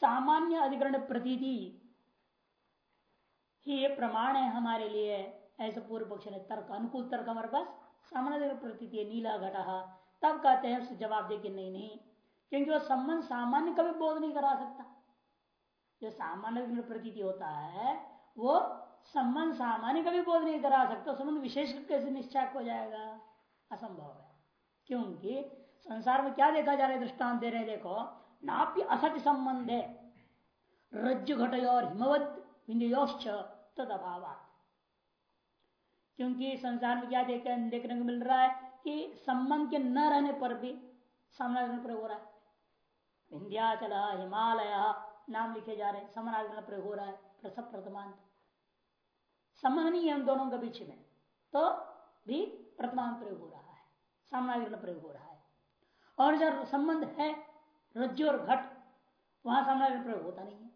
सामान्य अधिकरण प्रतीति। ही प्रमाण है हमारे लिए। ऐसे पूर्व पक्ष ने तर्क, अनुकूल तर्क हमारे पास। सामान्य प्रतीति नीला घटा तब कहते हैं, उससे जवाब दे कि नहीं नहीं। क्योंकि वो संबंध सामान्य कभी बोध नहीं करा सकता। जो सामान्य प्रतीति होता है, वो संबंध सामान्य कभी बोध नहीं करा सकता। संबंध विशेष कैसे निश्चय हो जाएगा? असंभव है। क्योंकि संसार में क्या देखा जा रहा है, दृष्टांत दे रहे देखो। नाप्य असत्य संबंध। है रज्जु घट और हिमवत विंध्योश्च तद अभाव क्योंकि संसार में क्या देख देखने को मिल रहा है कि संबंध के न रहने पर भी सामना प्रयोग हो रहा है। विंध्याचल, हिमालय नाम लिखे जा रहे हैं समानाधिकरण प्रयोग हो रहा है, प्रसव प्रथमांत। संबंध नहीं है उन दोनों के बीच में तो भी प्रथमांत प्रयोग हो रहा है सामनाधिकरण प्रयोग हो रहा है। और जब संबंध है रज्जु और घट, वहाँ सामनाधिकरण प्रयोग होता नहीं है।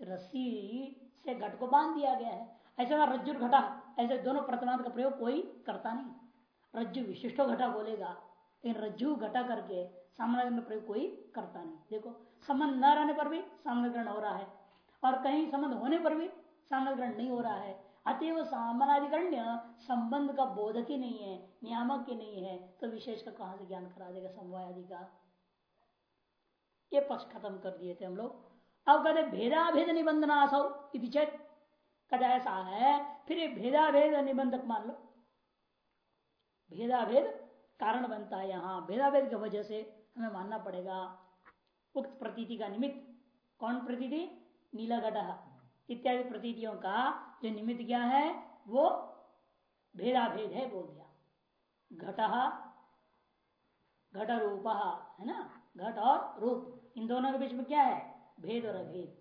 रस्सी से घट को बाँध दिया गया है, ऐसे वहाँ रज्जु और घटा, ऐसे दोनों प्रथमांत का प्रयोग कोई करता नहीं। रज्जु विशिष्टो घटा बोलेगा, लेकिन रज्जु घटा करके सामनाधिकरण प्रयोग कोई करता नहीं। देखो, संबंध न रहने पर भी सामनाधिकरण हो रहा है, और कहीं संबंध होने पर भी सामनाधिकरण नहीं हो रहा है। अतएव सामनाधिकरण्य संबंध का बोधक ही नहीं है, नियामक ही नहीं है तो विशेष का कहाँ से ज्ञान करा देगा समवाय का? ये पक्ष खत्म कर दिए थे हम लोग। अब कहते भेदाभेद निबंधनासौ चेत। कदा ऐसा है, फिर ये भेदाभेद निबंधक मान लो। भेदाभेद कारण बनता है यहाँ। भेदाभेद की वजह से हमें मानना पड़ेगा, उक्त प्रतीति का निमित्त। कौन प्रतीति? नीला घट इत्यादि प्रतीतियों का जो निमित्त क्या है, वो भेदाभेद है, बोल दिया। घट घट रूप है ना? घट और रूप। इन दोनों के बीच में क्या है? भेद और अभेद।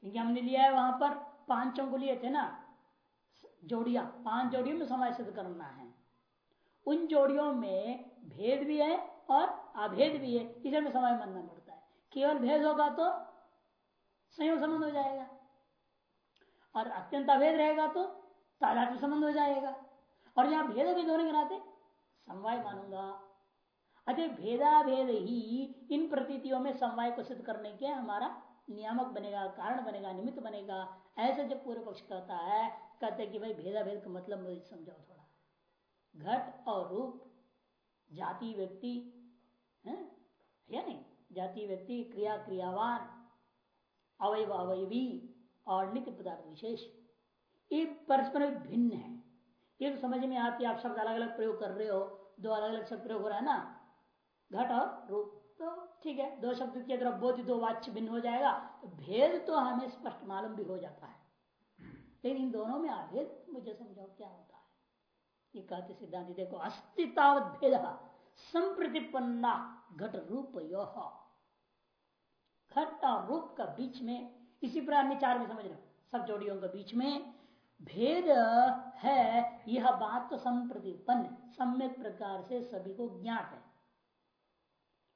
क्योंकि हमने लिया है वहाँ पर पाँचों को लिए थे ना? जोड़िया। पाँच जोड़ियों में समय सिद्ध करना है। उन जोड़ियों में भेद भी है और अभेद भी है। इसे में समय मानना पड़ता है। केवल भेद होगा तो संयोग संबंध हो जाएगा। और अत्यंत अभेद रहेगा तो तादात्म्य संबंध हो जाएगा। और जहाँ भेद भी दोनों के नाते, समवाय मानूँगा। अतः भेदाभेद ही इन प्रतीतियों में समवाय को सिद्ध करने के हमारा नियामक बनेगा, कारण बनेगा, निमित्त बनेगा। ऐसे जब पूर्व पक्ष कहता है, कहते कि भाई भेदा भेद का मतलब मुझे समझाओ थोड़ा। घट और रूप, जाति, व्यक्ति, है? जाति, व्यक्ति, क्रिया, क्रियावान, अवयव, अवयवी और नित्य पदार्थ विशेष। ये परस्पर भिन्न है। ये तो समझ में आती है, आप शब्द अलग अलग प्रयोग कर रहे हो, दो अलग अलग शब्द प्रयोग हो रहा है ना? घट और रूप। तो ठीक है, दो शब्द की अगर बोध दो वाच्य भिन्न हो जाएगा तो भेद तो हमें स्पष्ट मालूम भी हो जाता है। लेकिन इन दोनों में अभेद, मुझे समझाओ क्या होता है? ये कहते सिद्धांत, देखो अस्तित्व भेद संप्रतिपन्ना घट रूप यो घट और रूप का बीच में, इसी प्रकार चार में समझ लो सब जोड़ियों के बीच में भेद है, यह बात तो संप्रतिपन्न, सम्यक प्रकार से सभी को ज्ञात है।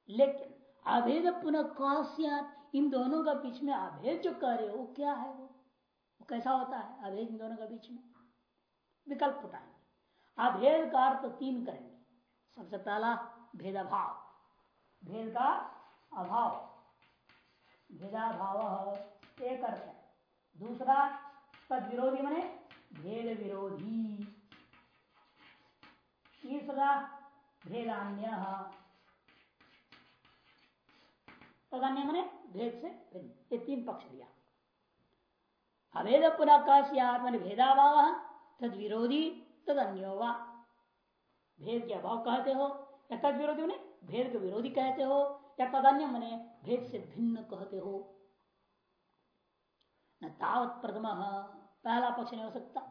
लेकिन अभेद पुनः कौशियात इन दोनों का बीच में अभेद जो कर रहे हो क्या है वो? वो कैसा होता है? अभेद इन दोनों का बीच में। विकल्प उठाएँगे। अभेद का अर्थ तो तीन करेंगे। सबसे पहला, भेदाभाव। भेद का अभाव। भेदाभाव एक अर्थ है। दूसरा तद विरोधी मने भेद विरोधी तीसरा, भेदान्य। तदन्य मने भेद से भिन्न। ये तीन पक्ष दिया। अभेद पुनः कस्यात्मन भेदाभाव तद विरोधी तद अन्योवा भेद के अभाव कहते हो, या तद विरोधी मने भेद के विरोधी कहते हो, या तदन्य मने भेद से भिन्न कहते हो। न तावत प्रथम, पहला पक्ष नहीं हो सकता।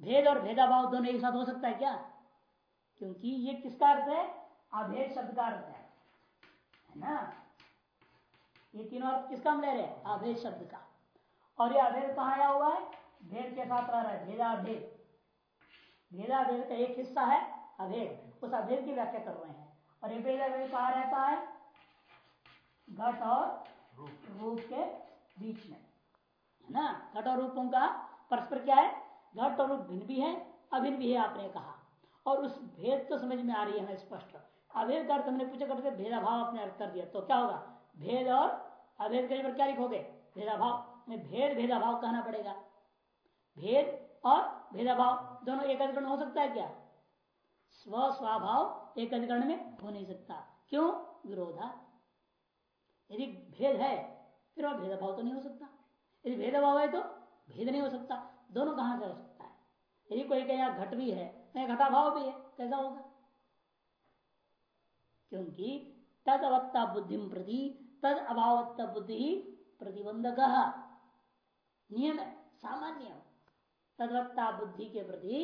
भेद और भेदाभाव दोनों एक साथ हो सकता है क्या? क्योंकि ये किसका अर्थ है? अभेद शब्द का अर्थ है। ना? ये तीनों अर्थ किसका हम ले रहे हैं? अभेद शब्द का। और ये अभेद कहा आया हुआ है? भेद के साथ रह रहा है भेदाभेद। भेदाभेद का एक हिस्सा है अभेद। उस अभेद की व्याख्या कर रहे हैं। और ये भेद अभेद कहा रहता है? घट और रूप। के बीच में। है ना? घट और रूपों का परस्पर क्या है? घट और रूप भिन्न भी है अभिन्न भी है आपने कहा। और उस भेद तो समझ में आ रही है हमें स्पष्ट। अभेद का अर्थ हमने पूछा करते भेदाभाव अपने अर्थ कर दिया। तो क्या होगा? भेद और अभेद के क्या लिखोगे? भेदाभाव। में भेद, भेदाभाव कहना पड़ेगा। भेद और भेदाभाव दोनों एक अधिकरण हो सकता है क्या? स्व स्वाभाव एक अधिकरण में हो नहीं सकता। क्यों? विरोधा। यदि भेद है, फिर वह भेदभाव तो नहीं हो सकता। यदि भेदभाव है तो भेद नहीं हो सकता। दोनों कहाँ से हो सकता है? यदि कोई कहीं घट भी है कहीं घटाभाव भी है, कैसा होगा? क्योंकि तद अवत्ता बुद्धि प्रति, तद अभावत्ता बुद्धि प्रतिबंधक। नियम है सामान्य तदवत्ता बुद्धि के प्रति,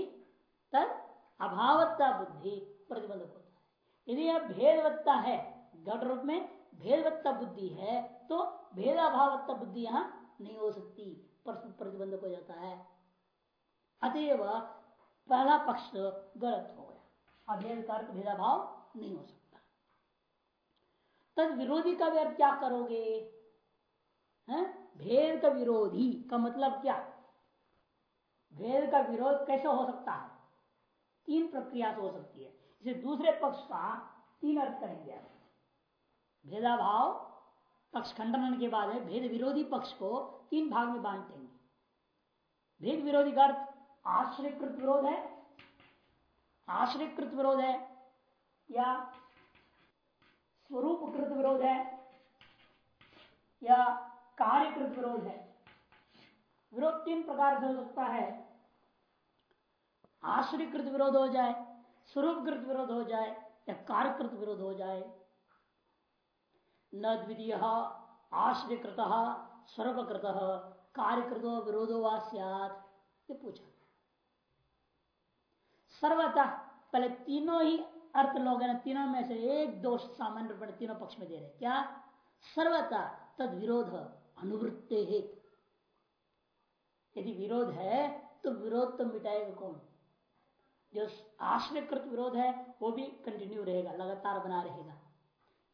तद अभावत्ता बुद्धि प्रतिबंधक होता है। यदि यह भेदवत्ता है, घट रूप में भेदवत्ता बुद्धि है तो भेदाभावत्ता बुद्धि यहाँ नहीं हो सकती प्रतिबंधक हो जाता है। अतएव पहला पक्ष गलत हो गया। अभेद का भेदाभाव नहीं हो सकता। तद विरोधी का व्यर्थ क्या करोगे? है? भेद का विरोधी का मतलब क्या? भेद का विरोध कैसे हो सकता है? तीन प्रक्रिया से हो सकती है। इसे दूसरे पक्ष का तीन अर्थ करेंगे भेदाभाव, पक्ष खंडन के बाद में भेद विरोधी पक्ष को तीन भाग में बांटेंगे भेद विरोधी का अर्थ आश्रयकृत विरोध है। आश्रयकृत विरोध है या स्वरूपकृत विरोध है या कार्यकृत विरोध है? विरोध तीन प्रकार से हो सकता है। आश्रयकृत विरोध हो जाए स्वरूपकृत विरोध हो जाए या कार्यकृत विरोध हो जाए। न द्वितीय, आश्रयकृत, स्वरूपकृत, कार्यकृत विरोधो वा ये पूछा। सर्वतः पहले तीनों ही अर्थ लोग तीनों में से एक दोष सामान्य रूप तीनों पक्ष में दे रहे क्या? सर्वता तद विरोध अनुवृत्ते है यदि विरोध है तो विरोध तो मिटाएगा कौन? जो आश्रयकृत विरोध है, वो भी कंटिन्यू रहेगा, लगातार बना रहेगा।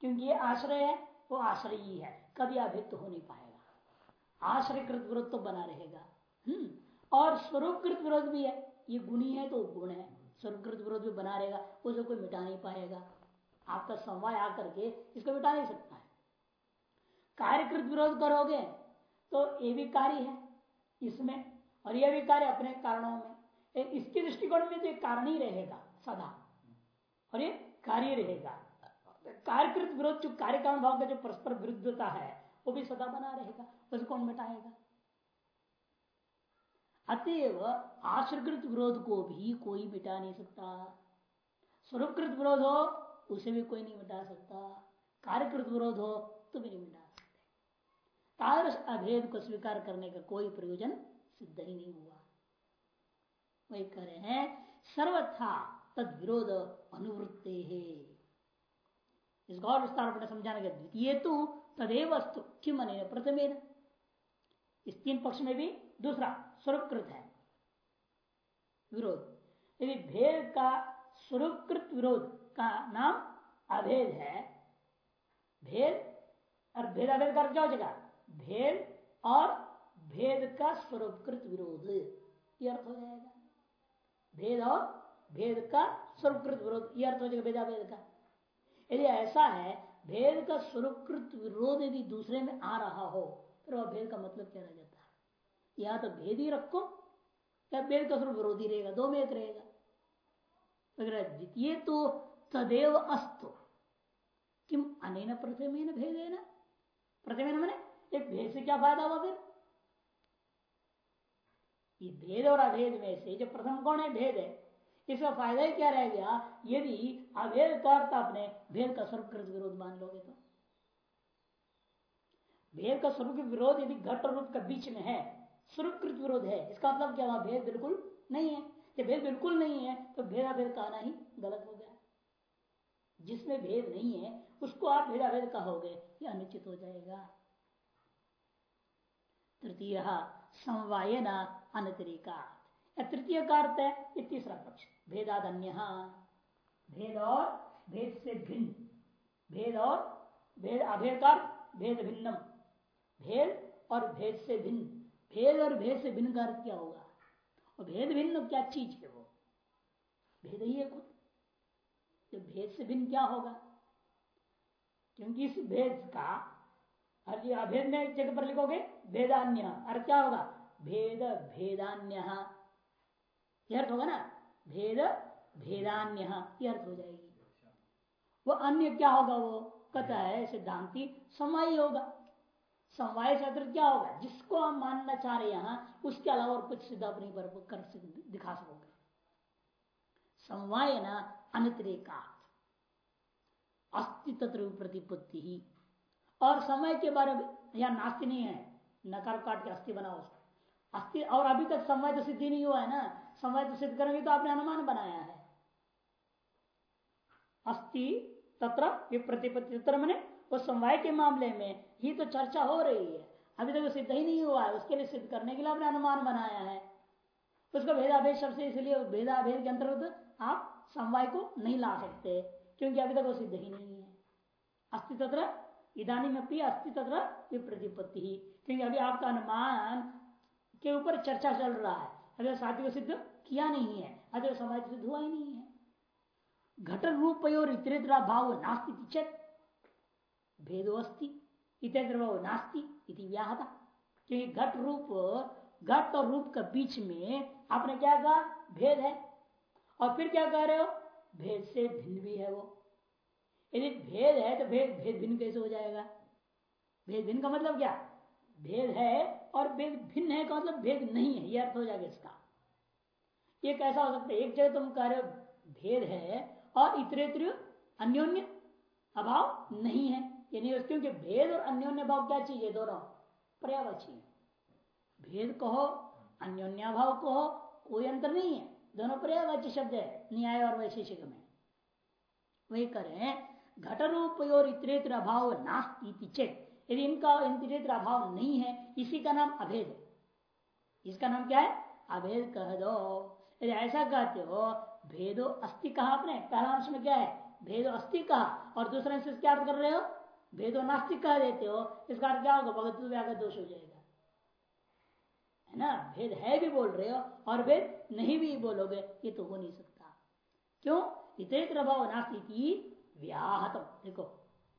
क्योंकि ये आश्रय है, वो आश्रय ही है, कभी अभिक्त हो नहीं पाएगा। आश्रयकृत विरोध तो बना रहेगा। हम्म और स्वरूपकृत विरोध भी है, ये गुणी है तो गुण है। स्वरूपकृत विरोध भी बना रहेगा उसे कोई मिटा नहीं पाएगा। आपका समवाय आकर के इसको मिटा नहीं सकता है। कार्यकृत विरोध करोगे तो ये भी कार्य है इसमें, और यह भी कार्य अपने कारणों में। इसके दृष्टिकोण में तो कारण ही रहेगा सदा, और ये कार्य रहेगा। कार्यकृत विरोध, जो कार्य कारण भाव का जो परस्पर विरुद्धता है, वो भी सदा बना रहेगा उसे कौन मिटाएगा? अतएव आश्रकृत विरोध को भी कोई मिटा नहीं सकता। स्वरूपकृत विरोध हो, उसे भी कोई नहीं मिटा सकता। कार्यकृत विरोध हो तो भी नहीं मिटा सकते। तादृश अभेद को स्वीकार करने का कोई प्रयोजन सिद्ध ही नहीं हुआ। वही कह रहे हैं, सर्वथा तद विरोध अनुवृत्ते है। इस गौर विस्तार समझाने के द्वितीय तो तदेव अस्तु किम प्रथम इस तीन पक्ष में भी दूसरा। स्वरूपकृत है। विरोध। यदि भेद का स्वरूपकृत विरोध का नाम अभेद है, भेद और भेदाभेद का क्या हो जाएगा? भेद और भेद का स्वरूपकृत विरोध। अर्थ हो जाएगा। भेद और भेद का स्वरूपकृत विरोध। यह अर्थ हो जाएगा भेदा भेद का। यदि ऐसा है, भेद का स्वरूपकृत विरोध यदि दूसरे में आ रहा हो, फिर वह भेद का मतलब क्या रह जाता या तो भेद ही रखो, या भेद का स्वरूप विरोधी रहेगा, दो में एक रहेगा। द्वितीय तो तदेव अस्तु। किम अन प्रथम भेद है ना प्रथम मैंने, एक भेद से क्या फ़ायदा हुआ फिर? ये भेद और अभेद में से जो प्रथम कौन है? भेद है। इसका फ़ायदा ही क्या रह गया? यदि अभेद का अर्थ आपने भेद का स्वरूप विरोध मान लोगे तो। भेद का स्वरूप विरोध यदि घट रूप के बीच में है स्वरूपकृत विरोध है। इसका मतलब क्या? वहाँ भेद बिल्कुल नहीं है। जब भेद बिल्कुल नहीं है तो भेदाभेद कहना ही गलत हो गया। जिसमें भेद नहीं है, उसको आप भेदाभेद कहोगे यह अनुचित हो जाएगा। तृतीय समवाय न अनतिरिका तृतीय का अर्थ है, ये तीसरा पक्ष भेदाद अन्य भेद और भेद से भिन्न। भेद और भेद, अभेद भेद भिन्नम। भेद और भेद से भिन्न। भेद और भेद से भिन्न का अर्थ क्या होगा? और भेद भिन्न क्या चीज़ है वो? भेद ही है खुद। तो भेद से भिन्न क्या होगा? क्योंकि इस भेद का अर्थ अभेद में एक जगह पर लिखोगे, भेदान्य। अर्थ क्या होगा? भेद, भेदान्य। अर्थ होगा ना? भेद, भेदान्य। अर्थ हो जाएगी। वो अन्य क्या होगा वो? कथा है, सिद्धांति, समय होगा। समवाय से क्या होगा? जिसको हम मानना चाह रहे हैं, उसके अलावा और कुछ सिद्ध अपनी पर कर दिखा सकोगे। समवाय न अनतिरेका अस्ति तत्र प्रतिपत्ति ही। और समय के बारे में, यह नास्ति नहीं है। नकार काट के अस्थि बनाओ अस्थि, और अभी तक समय तो सिद्धि नहीं हुआ है ना? समय तो सिद्ध करेंगे तो आपने अनुमान बनाया है। अस्थि तत्र विप्रतिपत्ति तत्र मैंने उस समवाय के मामले में ही तो चर्चा हो रही है। अभी तक तो सिद्ध ही नहीं हुआ है। उसके लिए सिद्ध करने के लिए आपने अनुमान बनाया है। उसका भेदाभेद शब्द इसलिए भेदाभेद के अंतर्गत आप समवाय को नहीं ला सकते, क्योंकि अभी तक वो सिद्ध ही नहीं है। अस्थि तत्र इधानी में भी अस्थि तत्र विप्रतिपत्ति ही, क्योंकि अभी आपका अनुमान के ऊपर चर्चा चल रहा है। अभी साथी को सिद्ध किया नहीं है। अगर समाज सिद्ध हुआ ही नहीं है। घट रूप और इतरेतरा भाव नास्ति चेत। भेदो अस्ति भाव नास्ति इति व्याहता। क्योंकि घट रूप, घट और रूप के बीच में आपने क्या कहा? भेद है। और फिर क्या कह रहे हो? भेद से भिन्न भी है वो। यदि भेद है तो भेद भेद भिन्न कैसे हो जाएगा? भेद भिन्न का मतलब क्या? भेद है और भेद भिन्न है का मतलब भेद नहीं है यह अर्थ हो जाएगा इसका। ये कैसा हो सकता है? एक जगह तुम कह रहे हो, भेद है और इतरेत्र अन्योन्य अभाव नहीं है। यानी क्योंकि भेद और अन्योन्य भाव क्या चीज़ है दोनों पर्यावाची भेद कहो अन्योन्य भाव कहो, कोई अंतर नहीं है। दोनों पर्यावाची शब्द है, न्याय और वैशेषिक में। वही करें घट रूप और इतरेत्र अभाव नास्ती चेत। यदि इनका इतरेत्र अभाव नहीं है, इसी का नाम अभेद इसका नाम क्या है? अभेद कह दो। यदि ऐसा कहते हो, भेदो अस्थि कहा आपने पहला अंश में क्या है? भेदो अस्थि कहा? और दूसरे अंश क्या कर रहे हो? भेदो नास्तिक कह देते हो इसका अर्थ क्या होगा? भगत व्यागत दोष हो जाएगा। है ना? भेद है भी बोल रहे हो, और भेद नहीं भी बोलोगे, ये तो हो नहीं सकता। क्यों? इतने भाव नास्ती व्याहतम। देखो,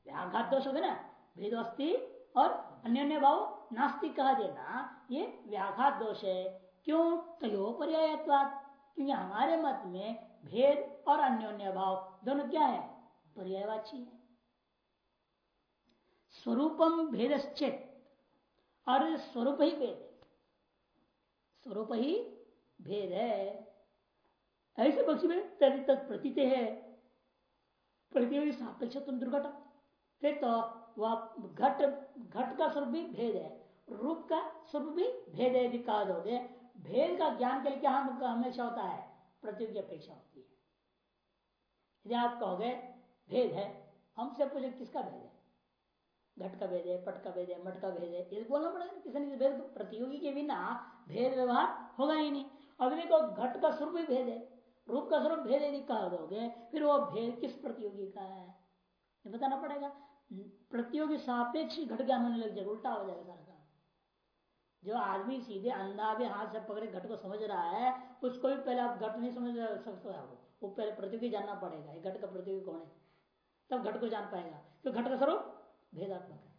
व्याघात दोष हो गया ना? भेद अस्थि और अन्य भाव नास्तिक कह देना, ये व्याघात दोष है। क्यों? तयो पर्यायत्वाद क्योंकि हमारे मत में भेद और अन्योन्य भाव दोनों क्या है? पर्यायवाची है। स्वरूपम भेदश्चेत। और स्वरूप ही भेद है। स्वरूप ही भेद है। ऐसे पक्षी में प्रतीत है। प्रति सापेक्ष दुर्घट फिर तो वह घट घट का स्वरूप भी भेद है। रूप का स्वरूप भी भेद है यदि कहा दोगे भेद का ज्ञान के लिए क्या हम हमेशा होता है? प्रतियोगी अपेक्षा होती है। यदि आप कहोगे, भेद है, हमसे पूछे किसका भेद है? घट का भेद है पट का भेद है मट का भेद है ये बोलना पड़ेगा किसी ने भेद प्रतियोगी के बिना भेद व्यवहार होगा ही नहीं। अभी को घट का स्वरूप भी भेद है। रूप का स्वरूप भेद यदि कह दोगे फिर वो भेद किस प्रतियोगी का है? ये बताना पड़ेगा। प्रतियोगी सापेक्ष घट ज्ञान होने लग जाएगा उल्टा हो जाएगा सारा जो आदमी सीधे अंधा भी हाथ से पकड़े घट को समझ रहा है, उसको भी पहले आप घट नहीं समझ सकते वो पहले प्रतियोगी जानना पड़ेगा घट का प्रतियोगी कौन है? तब घट को जान पाएगा। तो घट का स्वरूप भेदात्मक है।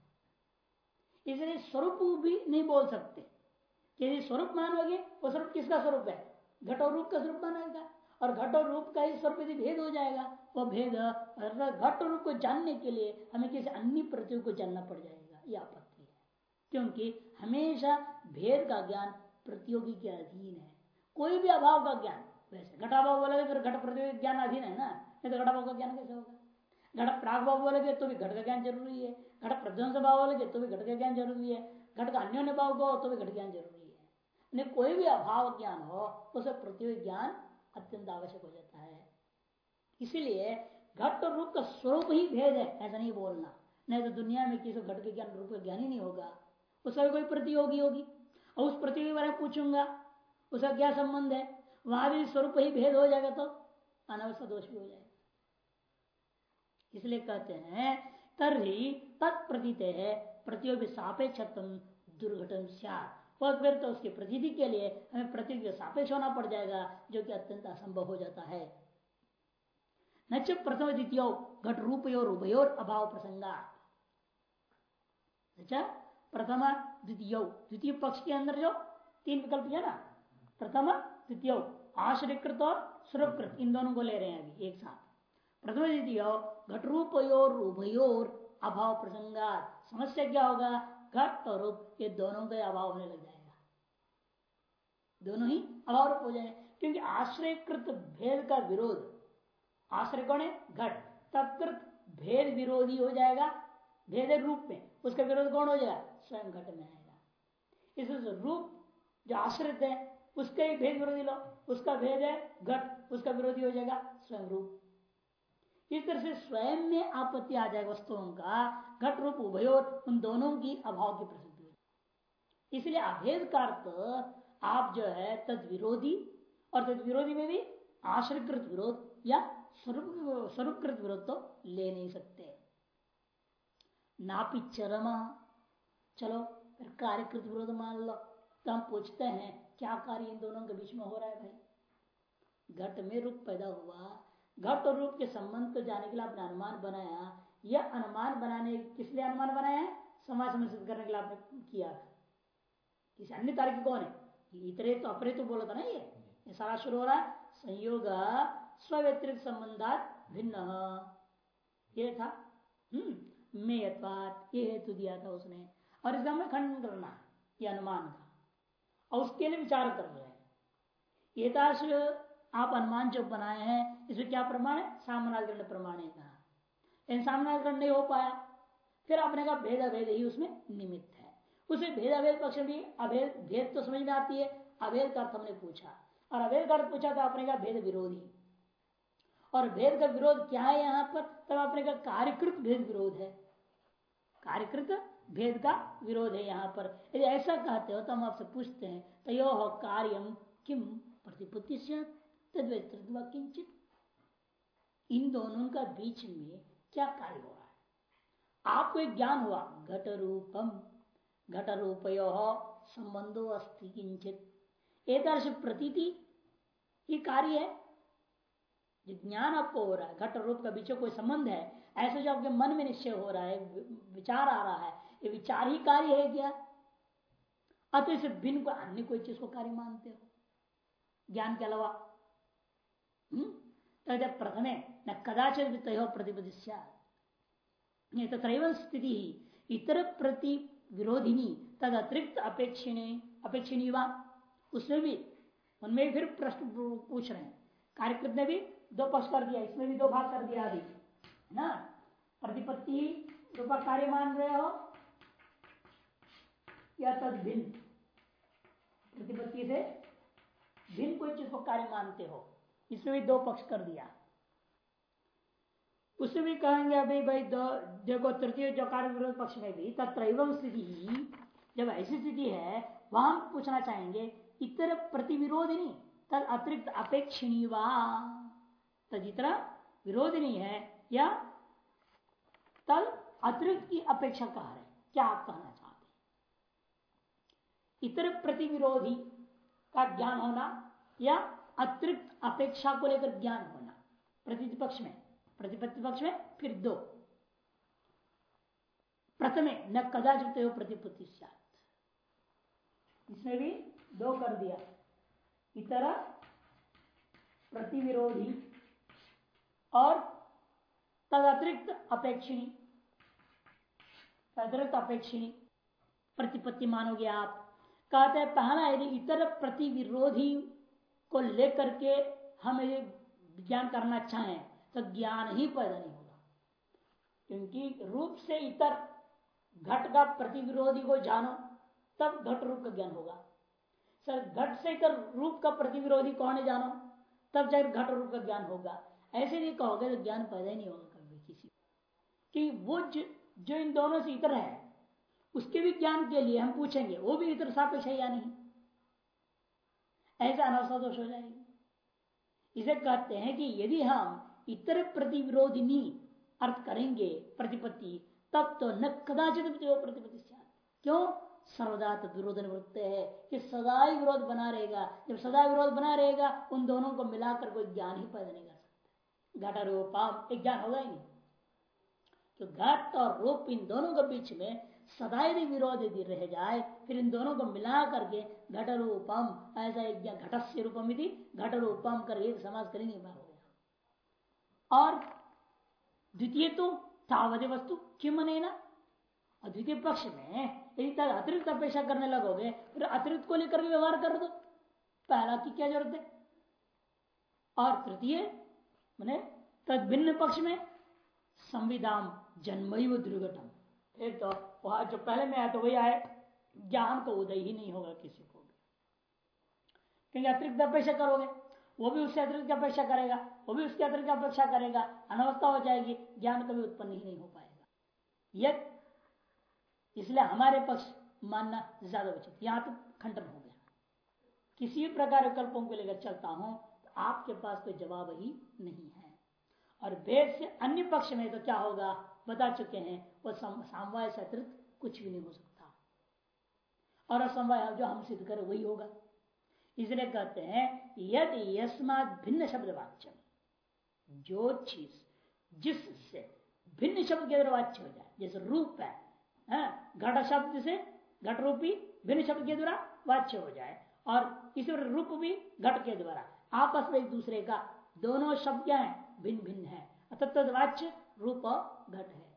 इसलिए स्वरूप भी नहीं बोल सकते। यदि स्वरूप मानोगे, वो स्वरूप किसका स्वरूप है? घट और रूप का स्वरूप मानेगा। और घट और रूप का ही स्वरूप यदि भेद हो जाएगा, वो भेद घट और रूप को जानने के लिए हमें किसी अन्य प्रतियोगी को जानना पड़ जाएगा। यह आपत्ति है। क्योंकि हमेशा भेद का ज्ञान प्रतियोगी के अधीन है। कोई भी अभाव का ज्ञान, वैसे घटाभाव बोला फिर घट प्रतियोगी ज्ञान अधीन है ना? नहीं तो घटाभाव का ज्ञान कैसे होगा? घट प्राग भाव बोलोगे तो भी घट का ज्ञान ज़रूरी है। घट प्रध्वंस भाव बोलोगे तो भी घट का ज्ञान ज़रूरी है। घट का अन्य भाव को तो भी घट ज्ञान ज़रूरी है। नहीं कोई भी अभाव ज्ञान हो, उसे प्रतियोगी ज्ञान अत्यंत आवश्यक हो जाता है। इसीलिए घट और रूप का स्वरूप ही भेद है, ऐसा नहीं बोलना। नहीं तो दुनिया में किसी घट के ज्ञान रूप का ज्ञान ही नहीं होगा। उसका भी कोई प्रतियोगी होगी। और उस प्रतियोगी बारे में पूछूँगा, उसका क्या संबंध है? वहाँ भी स्वरूप ही भेद हो जाएगा तो अनावश्यक दोष भी हो जाएगा। इसलिए कहते हैं तरी तत्प्रतीत है प्रतियोगी सापेक्ष दुर्घटन और फिर तो उसकी प्रतीति के लिए हमें प्रतियोगी सापेक्ष होना पड़ जाएगा, जो कि अत्यंत असंभव हो जाता है। न प्रथम द्वितीय घट रूपयोर उभयोर अभाव प्रसंगा अच्छा प्रथम द्वितीय द्वितीय पक्ष के अंदर जो तीन विकल्प है ना प्रथम द्वितीय आश्रयकृत और सुरकृत, इन दोनों को ले रहे हैं अभी, एक साथ। प्रथम द्वितीय घट रूपयोर उभयोर अभाव प्रसंगा समस्या क्या होगा? घट और रूप, ये दोनों का अभाव होने लग जाएगा। दोनों ही अभाव रूप हो जाएँगे। क्योंकि आश्रयकृत भेद का विरोध, आश्रय कौन है? घट। तत्कृत भेद विरोधी हो जाएगा, भेद रूप में। उसका विरोध कौन हो जाएगा? स्वयं घट में आएगा। इस रूप जो आश्रित है, उसका ही भेद विरोधी लो। उसका भेद है घट, उसका विरोधी हो जाएगा स्वयं रूप इस तरह से स्वयं में आपत्ति आ जाए वस्तुओं का, घट रूप उभयोर उन दोनों की अभाव की प्रसिद्धि इसलिए अभेद का अर्थ, आप जो है तद विरोधी और तद विरोधी में भी आश्रकृत विरोध या स्वरूपकृत विरोध तो ले नहीं सकते। नापि चरम, चलो, फिर कार्यकृत विरोध मान लो। तो हम पूछते हैं, क्या कार्य इन दोनों के बीच में हो रहा है भाई? घट में रूप पैदा हुआ घट और रूप के संबंध को जाने के लिए आपने अनुमान बनाया। यह अनुमान बनाने, किस लिए अनुमान बनाया? है समाज समझ करने के लिए आपने किया किसी अन्य तारीख कौन है? इतरे तो अपरे तो बोला था ना ये। सारा शुरू हो रहा है। संयोग स्व्यतिरिक्त संबंधा भिन्न। ये था। हम्म। मेयत्वात, ये हेतु दिया था उसने। और इसका हमें खंडन करना ये अनुमान का और उसके लिए विचार कर रहे हैं। आप अनुमान जो बनाए हैं, इसमें क्या प्रमाण है? सामनाधिकरण प्रमाण है कहा। इन सामनाधिकरण नहीं हो पाया, फिर आपने कहा भेद अभेद ही उसमें निमित्त है। उसे भेद अभेद पक्ष भी अभेद, भेद तो समझ में आती है, अभेद का अर्थ हमने पूछा। और अभेद का अर्थ पूछा तो आपने कहा भेद विरोधी। और भेद का विरोध क्या है यहाँ पर? तब आपने कहा कार्यकृत भेद विरोध है। कार्यकृत भेद का विरोध है यहाँ पर। यदि ऐसा कहते हो तो हम आपसे पूछते हैं, तयो कार्यम किम प्रतिपत्ति से किंचित इन दोनों का बीच में क्या कार्य हो रहा है? आपको एक ज्ञान हुआ घट रूपम घट रूपयो संबंधो अस्थि किंचित। एक प्रतीति ये कार्य है। ज्ञान आपको हो रहा है घट रूप का बीच कोई संबंध है, ऐसे जो आपके मन में निश्चय हो रहा है, विचार आ रहा है, ये विचार ही कार्य है क्या? अतः इसे भिन्न को अन्य कोई चीज़ को कार्य मानते हो। ज्ञान के अलावा प्रथमे न कदाचित तय प्रतिपदि तथा स्थिति इतर प्रति विरोधिनी तद अतिरिक्त अपेक्षिणी अपेक्षिणी वा उसमें भी उनमें फिर प्रश्न पूछ रहे हैं कार्यकृत ने भी दो पक्ष कर दिया इसमें भी दो भाग कर दिया अभी है ना प्रतिपत्ति रूपा कार्य मान रहे हो या तद भिन्न प्रतिपत्ति से भिन्न कोई चीज़ को कार्य मानते हो इसमें भी दो पक्ष कर दिया। उसमें भी कहेंगे अभी भाई दो, देखो तृतीय जो कार्य विरोध पक्ष में भी तत्र स्थिति जब ऐसी स्थिति है, वहाँ पूछना चाहेंगे, इतर प्रतिविरोधिनी, तद अतिरिक्त अपेक्षणीय तजितना विरोधिनी है या तद अतिरिक्त की अपेक्षा कह रहे क्या आप कहना चाहते इतर प्रतिविरोधी का ज्ञान होना या अतिरिक्त अपेक्षा को लेकर ज्ञान होना। प्रतिपक्ष में, प्रतिपत्ति पक्ष में फिर दो। प्रथमे, न कदाचित हो प्रतिपत्ति इसमें भी दो कर दिया। इतर प्रतिविरोधी और तद अतिरिक्त अपेक्षिणी। अतिरिक्त अपेक्षिणी। प्रतिपत्ति मानोगे आप। कहते हैं, पहला यदि इतर प्रतिविरोधी को लेकर के हम यदि ज्ञान करना चाहें तो ज्ञान ही पैदा नहीं होगा। क्योंकि रूप से इतर घट का प्रतिविरोधी को जानो, तब घट रूप का ज्ञान होगा। सर, घट से इतर रूप का प्रतिविरोधी कौन है जानो, तब जाकर घट रूप का ज्ञान होगा। ऐसे नहीं कहोगे तो ज्ञान पैदा ही नहीं होगा कभी किसी कि। वो जो इन दोनों से इतर है, उसके भी ज्ञान के लिए हम पूछेंगे, वो भी इतर सापेक्ष है या नहीं? ऐसा अनवस्था दोष हो जाएगी। इसे कहते हैं कि यदि हम इतर प्रतिविरोधिनी अर्थ करेंगे प्रतिपत्ति, तब तो न कदाचित प्रतिपत्ति क्यों? सर्वदा विरोध निवृत्त है। कि सदा ही विरोध बना रहेगा। जब सदा विरोध बना रहेगा, उन दोनों को मिलाकर कोई ज्ञान ही पैदा नहीं कर सकता। घट रूपम एक ज्ञान होगा ही नहीं। तो घट और रूप इन दोनों के बीच में सदा यदि विरोध यदि रह जाए, फिर इन दोनों को मिला करके घट रूपम ऐसा एक घट से रूपम यदि घट रूपम कर एक समाज करेंगे हो गया और द्वितीय तो तावधि वस्तु क्यों मने ना? द्वितीय पक्ष में, यदि अतिरिक्त अपेक्षा करने लगोगे, फिर अतिरिक्त को लेकर भी व्यवहार कर दो। पहला की क्या ज़रूरत है? और तृतीय, मैंने तद भिन्न पक्ष में संविधान जन्म दुर्घटम एक तो वहाँ जो पहले में आया तो वही आए ज्ञान को उदय ही नहीं होगा किसी को। क्योंकि अतिरिक्त अपेक्षा करोगे? वो भी उससे अतिरिक्त अपेक्षा करेगा, वो भी उसके अतिरिक्त अपेक्षा करेगा, अनवस्था हो जाएगी, ज्ञान कभी उत्पन्न ही नहीं हो पाएगा। इसलिए हमारे पक्ष मानना ज़्यादा उचित। यहाँ तो खंडन हो गया। किसी भी प्रकार विकल्पों को लेकर चलता हूँ तो आपके पास कोई जवाब ही नहीं है। और वेद से अन्य पक्ष में तो क्या होगा? बता चुके हैं, वो सामवाय से अतिरिक्त कुछ भी नहीं हो सकता। और असमवाय जो हम सिद्ध करें, वही होगा। इसलिए कहते हैं यदि यस्मात भिन्न शब्द वाच्य जो चीज़ जिससे भिन्न शब्द के द्वारा वाच्य हो जाए जैसे रूप है हाँ, घट शब्द से घट रूपी भिन्न शब्द के द्वारा वाच्य हो जाए और इसी रूप भी घट के द्वारा आपस में एक दूसरे का दोनों शब्द क्या है भिन्न भिन्न है तत्वाच्य रूप घट है।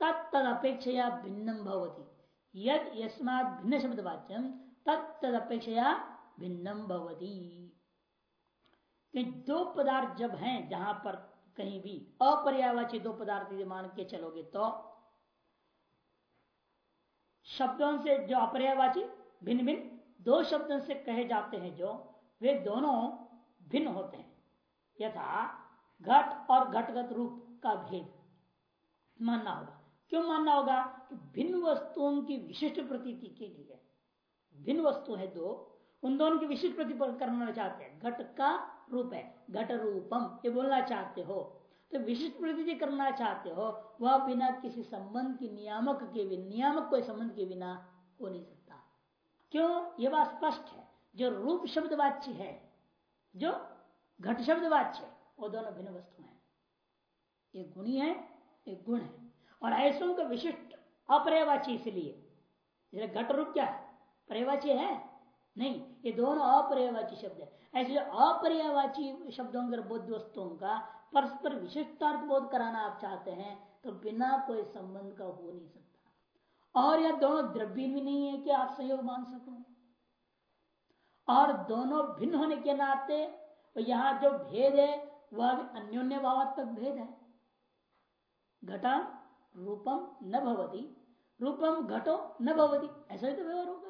तत्द अपेक्षा भिन्नम भवती। यद यस्मात भिन्न शब्द वाच्यम तत्द भिन्नम भवती। दो पदार्थ जब हैं, जहाँ पर कहीं भी अपर्यावाची दो पदार्थ मान के चलोगे तो शब्दों से जो अपर्यावाची भिन्न भिन्न दो शब्दों से कहे जाते हैं जो, वे दोनों भिन्न होते हैं। यथा घट और घटगत रूप का भेद मानना होगा। क्यों मानना होगा? कि भिन्न वस्तुओं की विशिष्ट प्रतीति के लिए। भिन्न वस्तु है दो। उन दोनों की विशिष्ट प्रति करना चाहते हैं। घट का रूप है, घट रूपम, ये बोलना चाहते हो। तो विशिष्ट प्रती करना चाहते हो, वह बिना किसी संबंध की नियामक के बिना, नियामक कोई संबंध के बिना हो नहीं सकता। क्यों? ये बात स्पष्ट है। जो रूप शब्द वाच्य है, जो घट शब्द वाच्य है, वो दोनों भिन्न वस्तु हैं। एक गुणी है, एक गुण है। और ऐसों का विशिष्ट अपर्यावाची इसलिए घट रूप क्या है? पर्यावाची है? नहीं, ये दोनों अपर्यावाची शब्द है। ऐसे अपर्यावाची शब्दों के बोध वस्तुओं का परस्पर विशिष्टार्थ बोध कराना आप चाहते हैं तो बिना कोई संबंध का हो नहीं सकता। और यह दोनों द्रव्य भी नहीं है कि आप संयोग मान सको। और दोनों भिन्न होने के नाते यहाँ जो भेद है, वह अन्योन्य भावात्मक भेद है। घटा रूपम न भवती रूपम घटो न भवती, ऐसा ही तो व्यवहार होगा।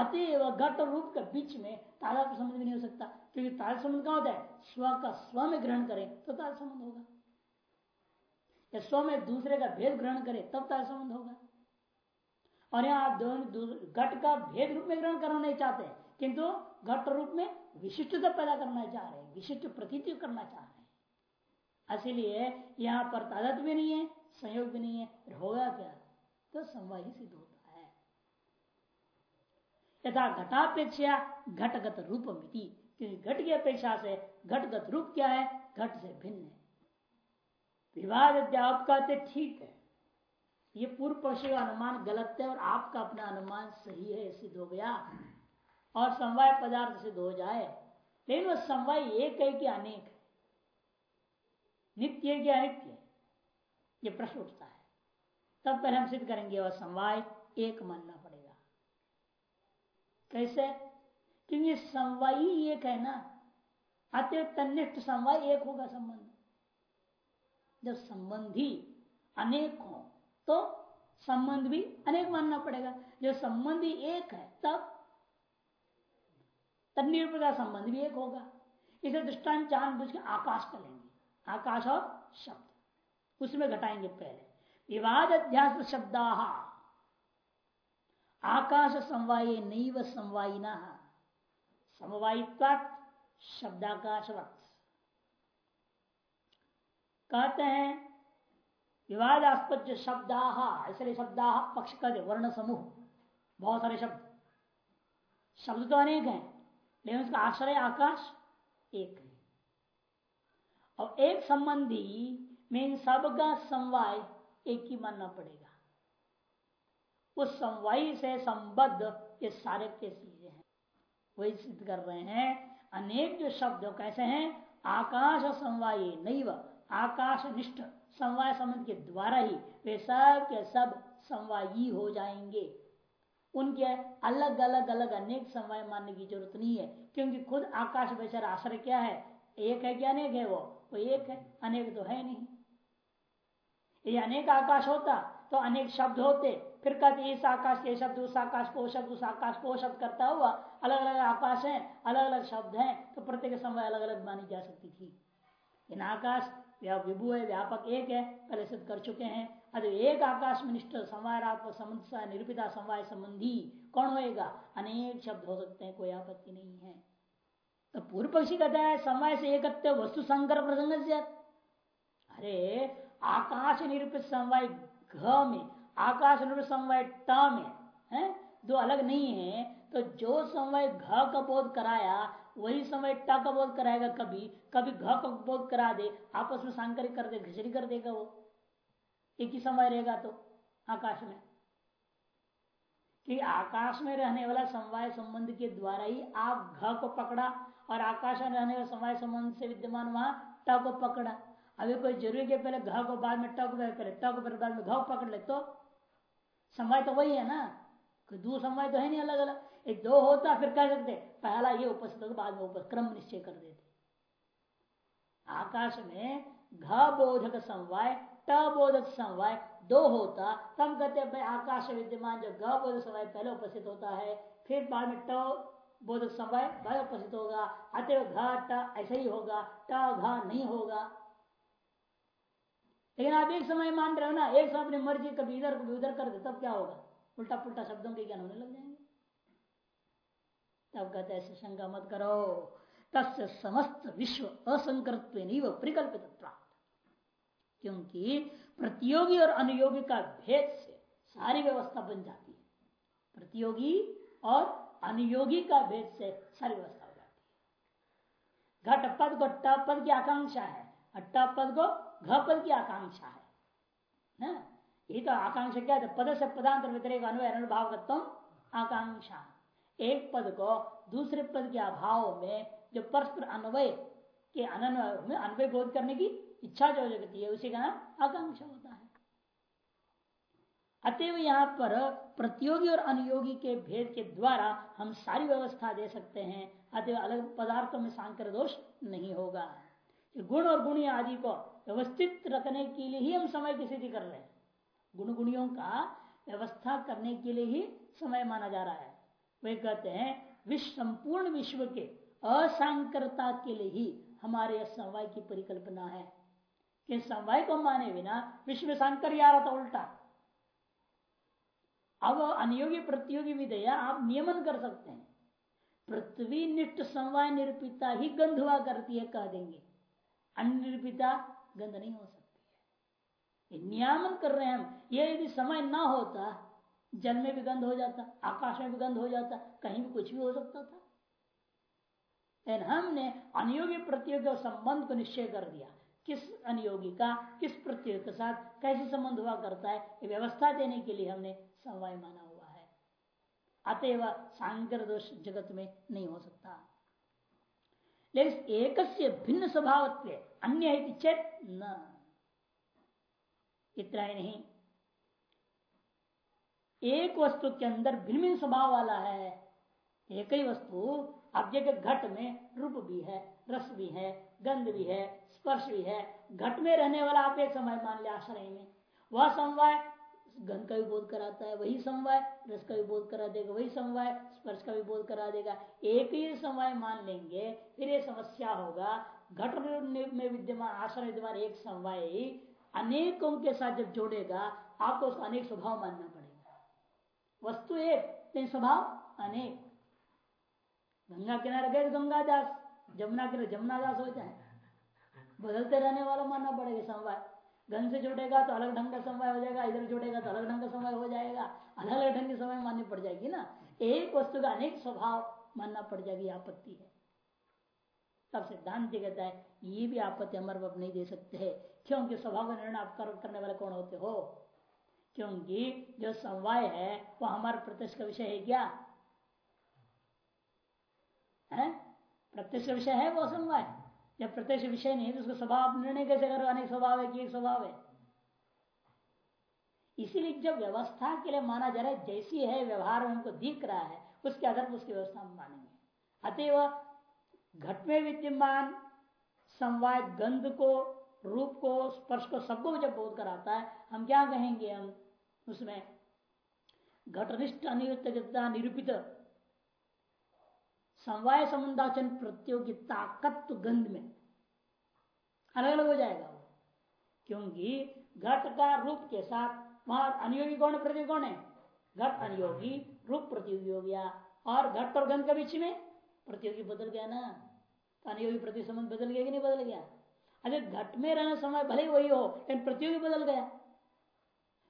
अतएव घट रूप के बीच में ताला संबंध नहीं हो सकता। क्योंकि ताल संबंध कहा होता है? स्व का स्व में ग्रहण करे तो ताल संबंध होगा। या स्व में दूसरे का भेद ग्रहण करे, तब ताल संबंध होगा। और यहाँ आप दोनों घट का भेद रूप में ग्रहण करना नहीं चाहते, किंतु घट रूप में विशिष्टता पैदा करना चाह रहे हैं, विशिष्ट प्रतीति करना चाह रहे हैं। इसलिए यहाँ पर तादत भी नहीं है, संयोग भी नहीं है होगा क्या? तो समवाय सिद्ध होता है। यथा घटापेक्षा घटगत रूप मिति क्योंकि घट की अपेक्षा से घटगत रूप क्या है? घट से भिन्न है। विवाद आप कहते ठीक है। ये पूर्व पक्ष का अनुमान गलत है और आपका अपना अनुमान सही है, सिद्ध हो गया। और समवाय पदार्थ सिद्ध हो जाए। लेकिन वह समवाय एक है कि अनेक है? नित्य है कि अनित्य ये प्रश्न उठता है। तब पहले हम सिद्ध करेंगे, वह समवाय एक मानना पड़ेगा। कैसे? क्योंकि समवाय एक है ना अतः तनिष्ठ समवाय एक होगा संबंध। जब संबंधी अनेक हो तो संबंध भी अनेक मानना पड़ेगा। जब संबंधी एक है, तब तनिर्भर का संबंध भी एक होगा। इसे दृष्टान जान बुझ के आकाश का लेंगे। आकाश और शब्द, उसमें घटाएँगे पहले। विवाद अध्यास शब्द आकाश समवाय नैव समवायिना। समवायित्वात शब्दाकाशवत। कहते हैं, विवादास्पद जो शब्द ऐसे शब्द, पक्ष कहते वर्ण समूह, बहुत सारे शब्द। शब्द तो अनेक हैं, लेकिन उसका आश्रय आकाश एक है। और एक संबंधी में इन सब का समवाय एक ही मानना पड़ेगा। उस समवाय से संबद्ध ये सारे के चीज़ें हैं। वही सिद्ध कर रहे हैं, अनेक जो शब्द कैसे हैं? आकाश समवाय नहीं आकाश निष्ठ, समवाय संबंध के द्वारा ही वे सब के सब समवायी हो जाएँगे। उनके अलग अलग अलग अनेक समवाय मानने की ज़रूरत नहीं है, क्योंकि खुद आकाश बेचारा आश्रय क्या है? एक है क्या अनेक है वो? वो एक है, अनेक तो है नहीं। ये अनेक आकाश होता तो अनेक शब्द होते। फिर कहते, इस आकाश के शब्द, उस आकाश को शब्द, उस आकाश को शब्द करता हुआ अलग अलग आकाश है अलग अलग शब्द हैं तो प्रत्येक समय अलग अलग मानी जा सकती थी। इन आकाश विभु है, व्यापक एक है, पहले सिद्ध कर चुके हैं। अरे एक आकाश में निष्ठ समवायात्मक संबंध निरूपिता समवाय संबंधी कौन होएगा? अनेक शब्द हो सकते हैं, कोई आपत्ति नहीं है। तो पूर्व पक्षी कहता है समय से एक वस्तु संकर प्रसंग अरे, आकाश निरूपित समवाय घ में आकाश निरूपित समवाय ट में, है? दो अलग नहीं है तो जो समय घ का बोध कराया, वही समय ट का बोध कराएगा कभी। कभी घ का बोध करा दे, आपस में सांकरिक कर दे घिचड़ी कर देगा वो। एक ही समय रहेगा तो आकाश में। कि आकाश में रहने वाला समवाय संबंध के द्वारा ही आप घ को पकड़ा, और आकाश में रहने वाले समवाय संबंध से विद्यमान वहाँ ट को पकड़ा। अभी कोई ज़रूरी के पहले घ को बाद में ट को पहले ट को बाद में घ पकड़ ले तो समय तो वही है ना। दो समय तो है नहीं अलग अलग एक दो होता फिर कह सकते पहला ये उपस्थित होगा, बाद में ऊपर क्रम निश्चय कर देते आकाश में घ बोधक समवाय ट बोधक समवाय, दो होता, तब कहते भाई आकाश विद्यमान जो ग बोधक समवाय पहले उपस्थित होता है, फिर बाद में ट बोधक समवाय बाद उपस्थित होगा। अतः घ ट ऐसा ही होगा, ट घ नहीं होगा। लेकिन आप एक समय मान रहे हो ना, एक समय अपनी मर्ज़ी कभी इधर कभी उधर कर दे, तब क्या होगा? उल्टा पुल्टा शब्दों के ज्ञान होने लग जाएँगे। तब कहते ऐसे शंका मत करो। तस्य समस्त विश्व असंकृत परिकल्पित प्राप्त क्योंकि प्रतियोगी और अनुयोगी का भेद से सारी व्यवस्था बन जाती है। प्रतियोगी और अनुयोगी का भेद से सारी व्यवस्था हो जाती है। घट पद को ट पद की आकांक्षा है। अट्टा पद को घ पद की आकांक्षा है ना? ये तो आकांक्षा क्या है? पद से पदांतर व्यतिरिक अनुभाव आकांक्षा। एक पद को दूसरे पद के अभाव में जो परस्पर अन्वय के अनन्वय में अन्वय बोध करने की इच्छा जो जगती है, उसी का नाम? आकांक्षा होता है। अतएव यहाँ पर प्रतियोगी और अनुयोगी के भेद के द्वारा हम सारी व्यवस्था दे सकते हैं। अतएव अलग पदार्थों में सांकर दोष नहीं होगा। गुण और गुणी आदि को व्यवस्थित रखने के लिए ही हम समय की स्थिति कर रहे हैं। गुण गुणियों का व्यवस्था करने के लिए ही समय माना जा रहा है। वे कहते हैं विश्व संपूर्ण विश्व के असांकरता के लिए ही हमारे समवाय की परिकल्पना है। कि समवाय को माने बिना विश्व में सांकर आ रहा था उल्टा। अब अनियोगी प्रतियोगी विधेया आप नियमन कर सकते हैं। पृथ्वी निष्ठ समवाय निरूपिता ही गंध हुआ करती है कह देंगे। अनिर्पिता गंध नहीं हो सकती है। नियामन कर रहे हैं हम। ये यदि समय ना होता, जल में भी गंध हो जाता, आकाश में भी गंध हो जाता, कहीं भी कुछ भी हो सकता था। लेकिन हमने अनियोगी प्रतियोगी संबंध को निश्चय कर दिया। किस अनियोगी का, किस प्रतियोगी के साथ कैसे संबंध हुआ करता है, ये व्यवस्था देने के लिए हमने समवाय माना हुआ है। अतएव सांकर दोष जगत में नहीं हो सकता। लेकिन एक भिन्न स्वभाव अन्य चेत न। इतना ही नहीं। एक वस्तु के अंदर भिन्न भिन्न स्वभाव वाला है। एक ही वस्तु अब जगह घट में रूप भी है, रस भी है, गंध भी है, स्पर्श भी है। घट में रहने वाला आप एक समय मान लिया आश्रय में। वह समवाय गंध का भी बोध कराता है, वही समवाय रस का भी बोध करा देगा, वही समवाय स्पर्श का भी बोध करा देगा। एक ही समय मान लेंगे, फिर ये समस्या होगा घट में विद्यमान आश्रय विद्यमान एक समवाय अनेकों के साथ जब जोड़ेगा आपको उसका अनेक स्वभाव मानना पड़ेगा वस्तु एक स्वभाव अनेक गंगा किनारे गए गंगा दास जमुना किनारे जमुना दास हो जाए बदलते रहने वाला मानना पड़ेगा समवाय गन से जुड़ेगा तो अलग ढंग का समय हो जाएगा इधर जुड़ेगा तो अलग ढंग का समय हो जाएगा अलग अलग ढंग की समय माननी पड़ जाएगी ना एक वस्तु का अनेक स्वभाव मानना पड़ जाएगी आपत्ति है तब सिद्धांत कहता है, ये भी आपत्ति अमर नहीं दे सकते है। क्योंकि स्वभाव का निर्णय आप करने वाले कौन होते हो? क्योंकि जो समवाय है वो हमारे प्रत्यक्ष का विषय है क्या? है? प्रत्यक्ष विषय है वो समवाय। जब प्रत्यक्ष विषय नहीं तो उसका स्वभाव निर्णय कैसे करो अनेक स्वभाव है कि एक स्वभाव है। इसीलिए जब व्यवस्था के लिए माना जा रहा है, जैसी है व्यवहार हमको दिख रहा है, उसके आधार पर उसकी व्यवस्था हम मानेंगे। अतएव घट में विद्यमान समवाय गंध को, रूप को, स्पर्श को सबको जब बोध कराता है, हम क्या कहेंगे हम? उसमें घटनिष्ठ अनिरुद्ध निरूपित। समवाय संबंधाचन प्रतियोगी ताकत गंध में। अलग अलग हो जाएगा वो। क्योंकि घट का रूप के साथ वहाँ अनियोगी कौन प्रति कौन है? घट अनियोगी, रूप प्रतियोगी हो गया और घट और गंध के बीच में प्रतियोगी बदल गया ना? अनियोगी प्रति संबंध बदल गया कि नहीं बदल गया? अरे घट में रहने समय भले ही वही हो, लेकिन प्रतियोगी बदल गया।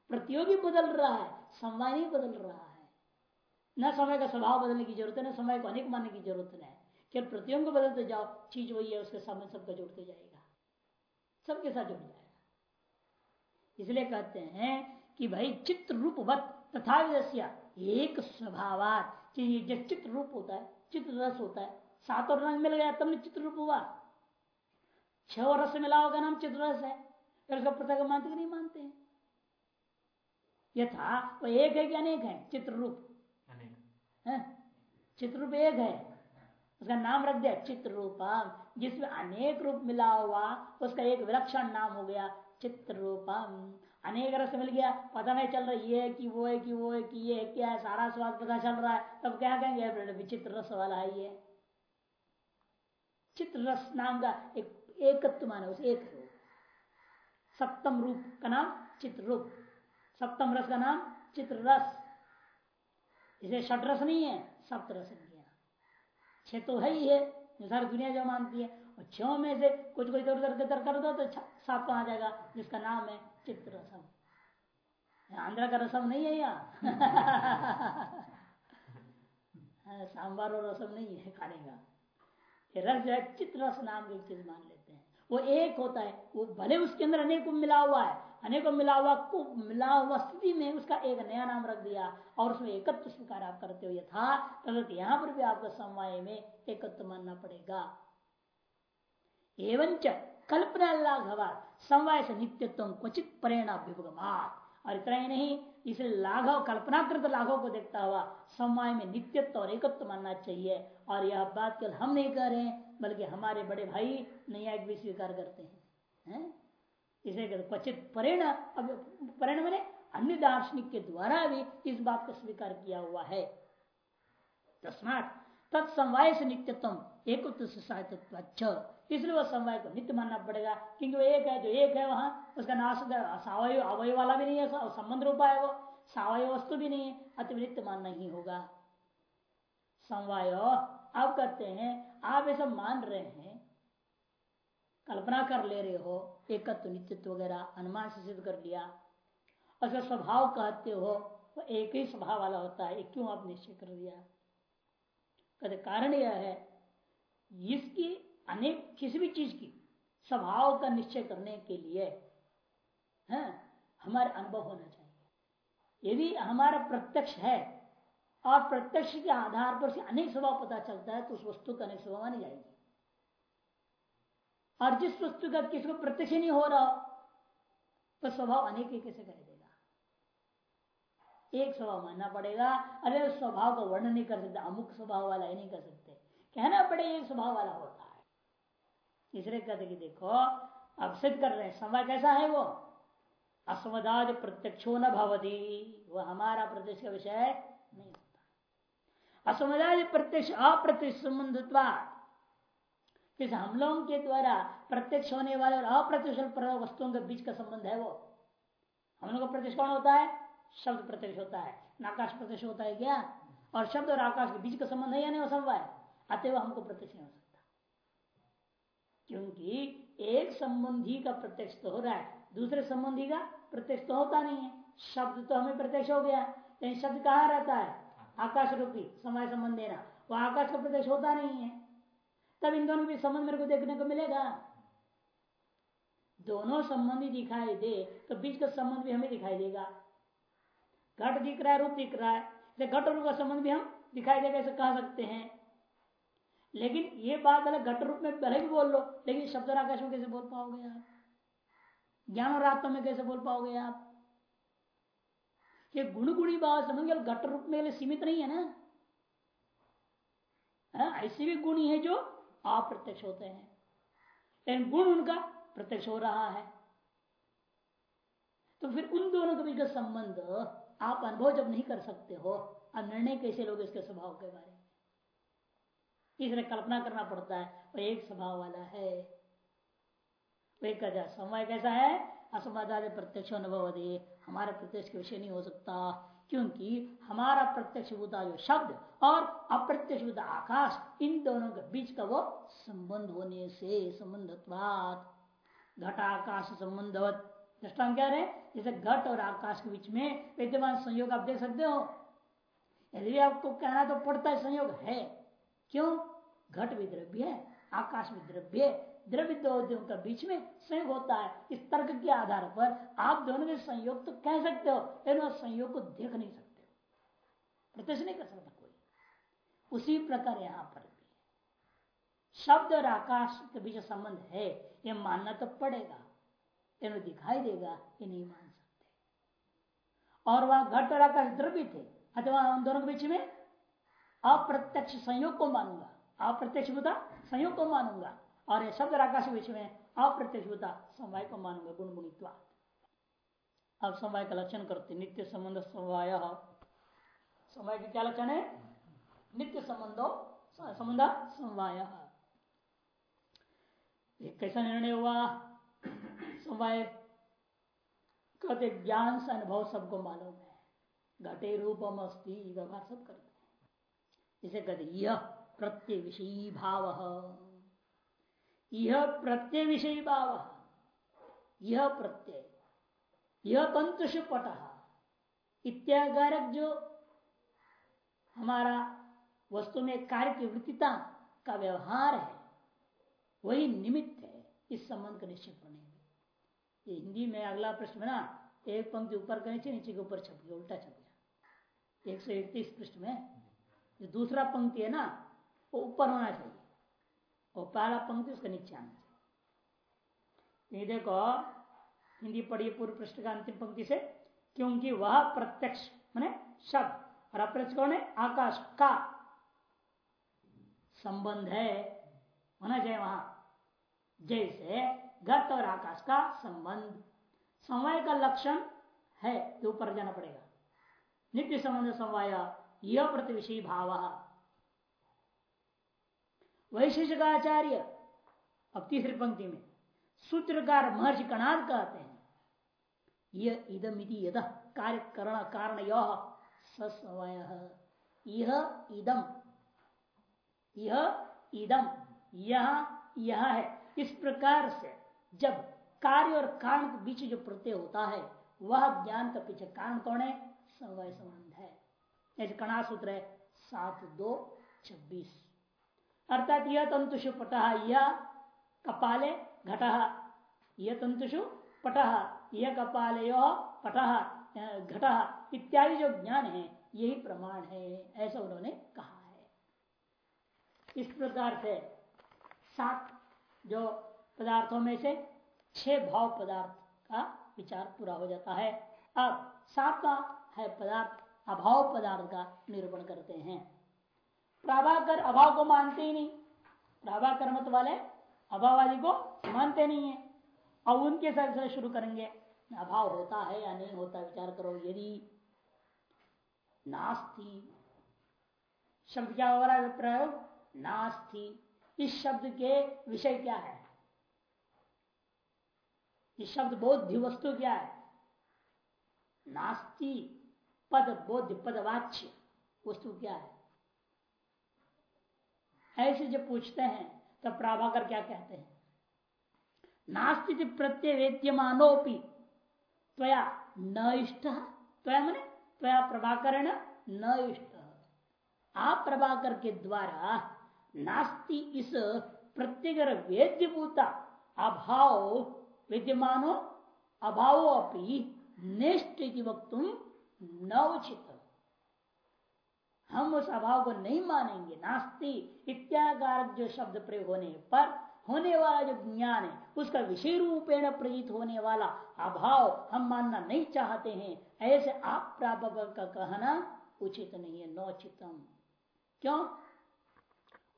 प्रतियोगी बदल रहा है, समय नहीं बदल रहा है। न समय का स्वभाव बदलने की ज़रूरत है, न समय को अनेक मानने की ज़रूरत है। केवल प्रतियोगी को बदलते जाओ, चीज़ वही है, उसके सामने सबका जुड़ते जाएगा। सबके साथ जुड़ जाएगा। इसलिए कहते हैं कि भाई चित्र रूपवत तथा एक स्वभाव चित्र रूप होता है चित्र रस होता है। सातों रंग मिल गया तब चित्र रूप हुआ। छह रस मिला होगा नाम चित्र रस है। फिर उसका पृथक मानते कि नहीं मानते हैं? यथा वो एक है कि अनेक है? चित्र रूप। चित्र रूप एक है। उसका नाम रख दिया चित्र रूपम। जिसमें अनेक रूप मिला हुआ उसका एक विलक्षण नाम हो गया चित्र रूपम। अनेक रस मिल गया। पता नहीं चल रहा ये है कि वो है कि वो है कि ये है, क्या है, सारा स्वाद पता चल रहा है। तब क्या कहेंगे विचित्र रस वाला है ये। चित्र रस नाम का एक, एकत्व माने उस, एक सप्तम रूप का नाम चित्र रूप। सप्तम रस का नाम चित्र रस। इसे षट रस नहीं है, सप्त रस छह तो है ही है सारी दुनिया जो मानती है। और छो में से कुछ कुछ इधर उधर कर दो तो सात आ जाएगा, जिसका नाम है चित्र रसम। आंध्र का रसम नहीं है यहाँ सांबार और रसम नहीं है खाने का ये रस जो है चित्र रस नाम की चीज़ मान लेते हैं। वो एक होता है वो भले उसके अंदर अनेक मिला हुआ है अनेकों मिला हुआ को मिला हुआ स्थिति में उसका एक नया नाम रख दिया और उसमें एकत्व स्वीकार आप करते हो यथा तदत यहाँ पर भी आपको समवाय में एकत्व मानना पड़ेगा। एवं कल्पना समवाय से नित्यत्व क्वचित परिणाम और इतना ही नहीं, इसे लाघव, कल्पनाकृत लाघव को देखता हुआ समवाय में नित्यत्व और एकत्व मानना चाहिए। और यह बात केवल हम नहीं कर रहे हैं, बल्कि हमारे बड़े भाई नया भी स्वीकार करते हैं। है? इसे क्वचित परिणाम परिणाम मैंने अन्य दार्शनिक के द्वारा भी इस बात को स्वीकार किया हुआ है। तस्मात तत्समवाय से नित्यत्व एक इसलिए वह समवाय को नित्य मानना पड़ेगा, क्योंकि वो एक है, जो एक है वहाँ, उसका नाश सावय, अवय वाला भी नहीं है संबंध रूपा है वो, सावय वस्तु भी नहीं है, अति नित्य मानना ही होगा। समवाय, अब कहते हैं, आप सब मान रहे हैं, कल्पना कर ले रहे हो, एकत्व, नित्यत्व वगैरह, अनुमान से सिद्ध कर लिया और स्वभाव कहते हो, वो एक ही स्वभाव वाला होता है क्यों आप निश्चय कर दिया कहते कारण यह है, इसकी अनेक, किसी भी चीज़ की, स्वभाव का निश्चय करने के लिए, है, हमारे अनुभव होना चाहिए। यदि हमारा प्रत्यक्ष है, और प्रत्यक्ष के आधार पर से अनेक स्वभाव पता चलता है तो उस वस्तु का अनेक स्वभाव मानी जाएगी। और जिस वस्तु का किसी को प्रत्यक्ष नहीं हो रहा तो स्वभाव अनेक ही कैसे कह देगा एक स्वभाव मानना पड़ेगा। अरे, उस स्वभाव का वर्णन नहीं कर सकते, अमुक स्वभाव वाला ही नहीं कर सकते। कहना पड़े, एक स्वभाव वाला होता है। इसलिए कहते कि देखो, अब सिद्ध कर रहे हैं, समय कैसा है वो? असमदाज प्रत्यक्षो न भवती। वह हमारा प्रत्यक्ष का विषय नहीं होता। असमदाज प्रत्यक्ष, अप्रत्यक्ष संबंध हम लोगों के द्वारा प्रत्यक्ष होने वाले और अप्रत्यक्ष वस्तुओं के बीच का संबंध है वो। हम लोग का प्रत्यक्ष कौन होता है? शब्द प्रत्यक्ष होता है। आकाश प्रत्यक्ष होता है क्या? और शब्द और आकाश के बीच का संबंध है या नहीं समवाय अतएव हमको प्रत्यक्ष नहीं हो सकता। क्योंकि एक संबंधी का प्रत्यक्ष तो हो रहा है, दूसरे संबंधी का प्रत्यक्ष तो होता नहीं है। शब्द तो हमें प्रत्यक्ष हो गया, लेकिन शब्द कहा रहता है? आकाश रूपी, समय संबंध देना वो आकाश का प्रत्यक्ष होता नहीं है। तब इन दोनों के संबंध मेरे को देखने को मिलेगा। दोनों संबंधी दिखाई दे तो बीच का संबंध भी हमें दिखाई देगा। घट दिख रहा है रूप दिख रहा है। घट रूप का संबंध भी हम दिखाई देगा ऐसे कह सकते हैं। लेकिन ये बात भले घट रूप में भले भी बोल लो लेकिन शब्द आकाश में कैसे बोल पाओगे आप? ज्ञान और आत्मा में कैसे बोल पाओगे आप? ये गुण गुणी भाव समझ घट रूप में सीमित नहीं है ना? हाँ, ऐसे भी गुण है जो अप्रत्यक्ष होते हैं। लेकिन गुण उनका प्रत्यक्ष हो रहा है। तो फिर उन दोनों के बीच का संबंध आप अनुभव जब नहीं कर सकते हो अब निर्णय कैसे लोग इसके स्वभाव के बारे में? इसलिए कल्पना करना पड़ता है वह एक स्वभाव वाला है। एक समय कैसा है? असमाधान प्रत्यक्ष अनुभव दे हमारे प्रत्यक्ष के विषय नहीं हो सकता, क्योंकि हमारा प्रत्यक्ष बुद्धा जो शब्द और अप्रत्यक्ष बुद्धा आकाश, इन दोनों के बीच का वो संबंध होने से संबंधत्वात। घटाकाश संबंधवत। दृष्टान क्या रहे जैसे घट और आकाश के बीच में विद्यमान संयोग आप देख सकते हो। यदि आपको कहना तो पड़ता है संयोग है। क्यों? घट भी द्रव्य है, आकाश भी द्रव्य है। द्रव्य दो का बीच में संयोग होता है। इस तर्क के आधार पर आप दोनों के संयोग तो कह सकते हो, लेकिन उस संयोग को देख नहीं सकते हो। प्रत्यक्ष नहीं कर सकता कोई। उसी प्रकार यहाँ पर भी। शब्द और आकाश के बीच संबंध है। यह मानना तो पड़ेगा। इन्हें दिखाई देगा ये नहीं मान सकते। और वहाँ घट और आकाश द्रव्य थे अथवा उन दोनों के बीच में अप्रत्यक्ष संयोग को मानूँगा, अप्रत्यक्ष बुता संयोग को मानूँगा, और शब्द आकाश के बीच में अप्रत्यक्ष बुता समवाय को मानूँगा गुण गुणित्वा अब समवाय का लक्षण करते नित्य संबंध समवाय। समय के क्या लक्षण है? नित्य संबंधो, संबंध समवाय। कैसा निर्णय हुआ? समवाय कहते ज्ञान से अनुभव सबको मालूम है। घटे रूपम अस्थि व्यवहार सब करते हैं। इसे कहते यह प्रत्यय विषयी भाव। यह प्रत्यय विषयी भाव। यह प्रत्यय। यह तंतुष पट इत्याकारक जो हमारा वस्तु में कार्य की वृत्तिता का व्यवहार है, वही निमित्त है, इस संबंध का होने में। ये हिंदी में अगला प्रश्न ना एक पंक्ति ऊपर का नीचे नीचे के ऊपर छप गया, उल्टा छप गया। एक सौ इकतीस पृष्ठ में जो दूसरा पंक्ति है ना, वो ऊपर होना चाहिए और पहला पंक्ति उसका नीचे आना चाहिए। देखो, हिंदी पढ़िए पूर्व पृष्ठ का अंतिम पंक्ति से, क्योंकि वह प्रत्यक्ष, मैंने शब्द, और अप्रत्यक्ष कौन है? आकाश का संबंध है। होना चाहिए वहाँ। जैसे घट और आकाश का संबंध। समय का लक्षण है तो ऊपर जाना पड़ेगा। नित्य संबंध समवाय, यह प्रतिविषयी भाव। वैशेषिकाचार्य अब तीसरी पंक्ति में, सूत्रकार महर्षि कणाद कहते हैं, यह इदम यद कार्य करण कारण यह सवय यह इदम यह इदम, यह यह है। इस प्रकार से जब कार्य और कारण के बीच जो प्रत्यय होता है, वह ज्ञान का पीछे कारण कौन है? समय संबंध है। कणा सूत्र है, सात दो छब्बीस। अर्थात यह तंतुषु पट, यह कपाले घट, यह तंतुषु पट, यह कपाले पट घट इत्यादि जो ज्ञान है, यही प्रमाण है, ऐसा उन्होंने कहा है। इस प्रकार से सात जो पदार्थों में से छह भाव पदार्थ का विचार पूरा हो जाता है। अब सातवा है पदार्थ, अभाव पदार्थ का निरूपण करते हैं। प्राभाकर अभाव को मानते ही नहीं। प्राभाकर मत वाले अभाववादी को मानते नहीं है अब उनके साथ शुरू करेंगे। अभाव होता है या नहीं होता विचार करो। यदि नास्ती, शब्द क्या हो रहा है प्रयोग? नास्ती। इस शब्द के विषय क्या है? शब्द बोध वस्तु क्या है? नास्ती पद बोध पदवाच्य वस्तु क्या है? ऐसे जब पूछते हैं, तब प्राभाकर क्या कहते हैं? नास्ति प्रत्यय वेद्यमानोपी, त्वया न इष्ट त्वया मने त्वया प्रभाकर न इष्ट आप प्रभाकर के द्वारा नास्ति इस प्रत्येक वेद्यभूता अभाव विद्यमानो अभाव अपनी नेष्ट वक्त न उचित हम उस अभाव को नहीं मानेंगे। नास्ति इत्याकार जो शब्द प्रयोग होने पर, होने वाला जो ज्ञान है, उसका विषय रूपेण प्रतीत होने वाला अभाव हम मानना नहीं चाहते हैं। ऐसे आप प्रापक का कहना उचित नहीं है, नौचितम। क्यों?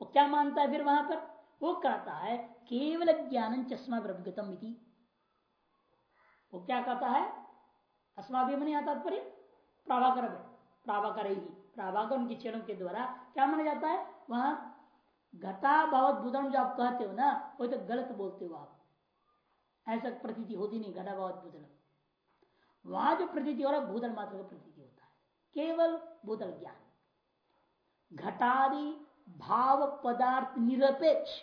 वो क्या मानता है फिर वहाँ पर? वो कहता है, केवल ज्ञान चश्मा ब्रभगतम वो क्या कहता है? अस्माभि मन आता पर प्राभाकर। प्राभाकर ही प्राभाकर उनके चरणों के द्वारा क्या माना जाता है? वहाँ घटा भावत भूतल जो आप कहते हो ना वो तो गलत बोलते हो आप। ऐसा प्रतीति होती नहीं, घटा भावत भूतल वहाँ जो प्रतीति हो रहा है भूतल मात्र का प्रतीति होता है। केवल भूतल ज्ञान। घटादि भाव पदार्थ निरपेक्ष।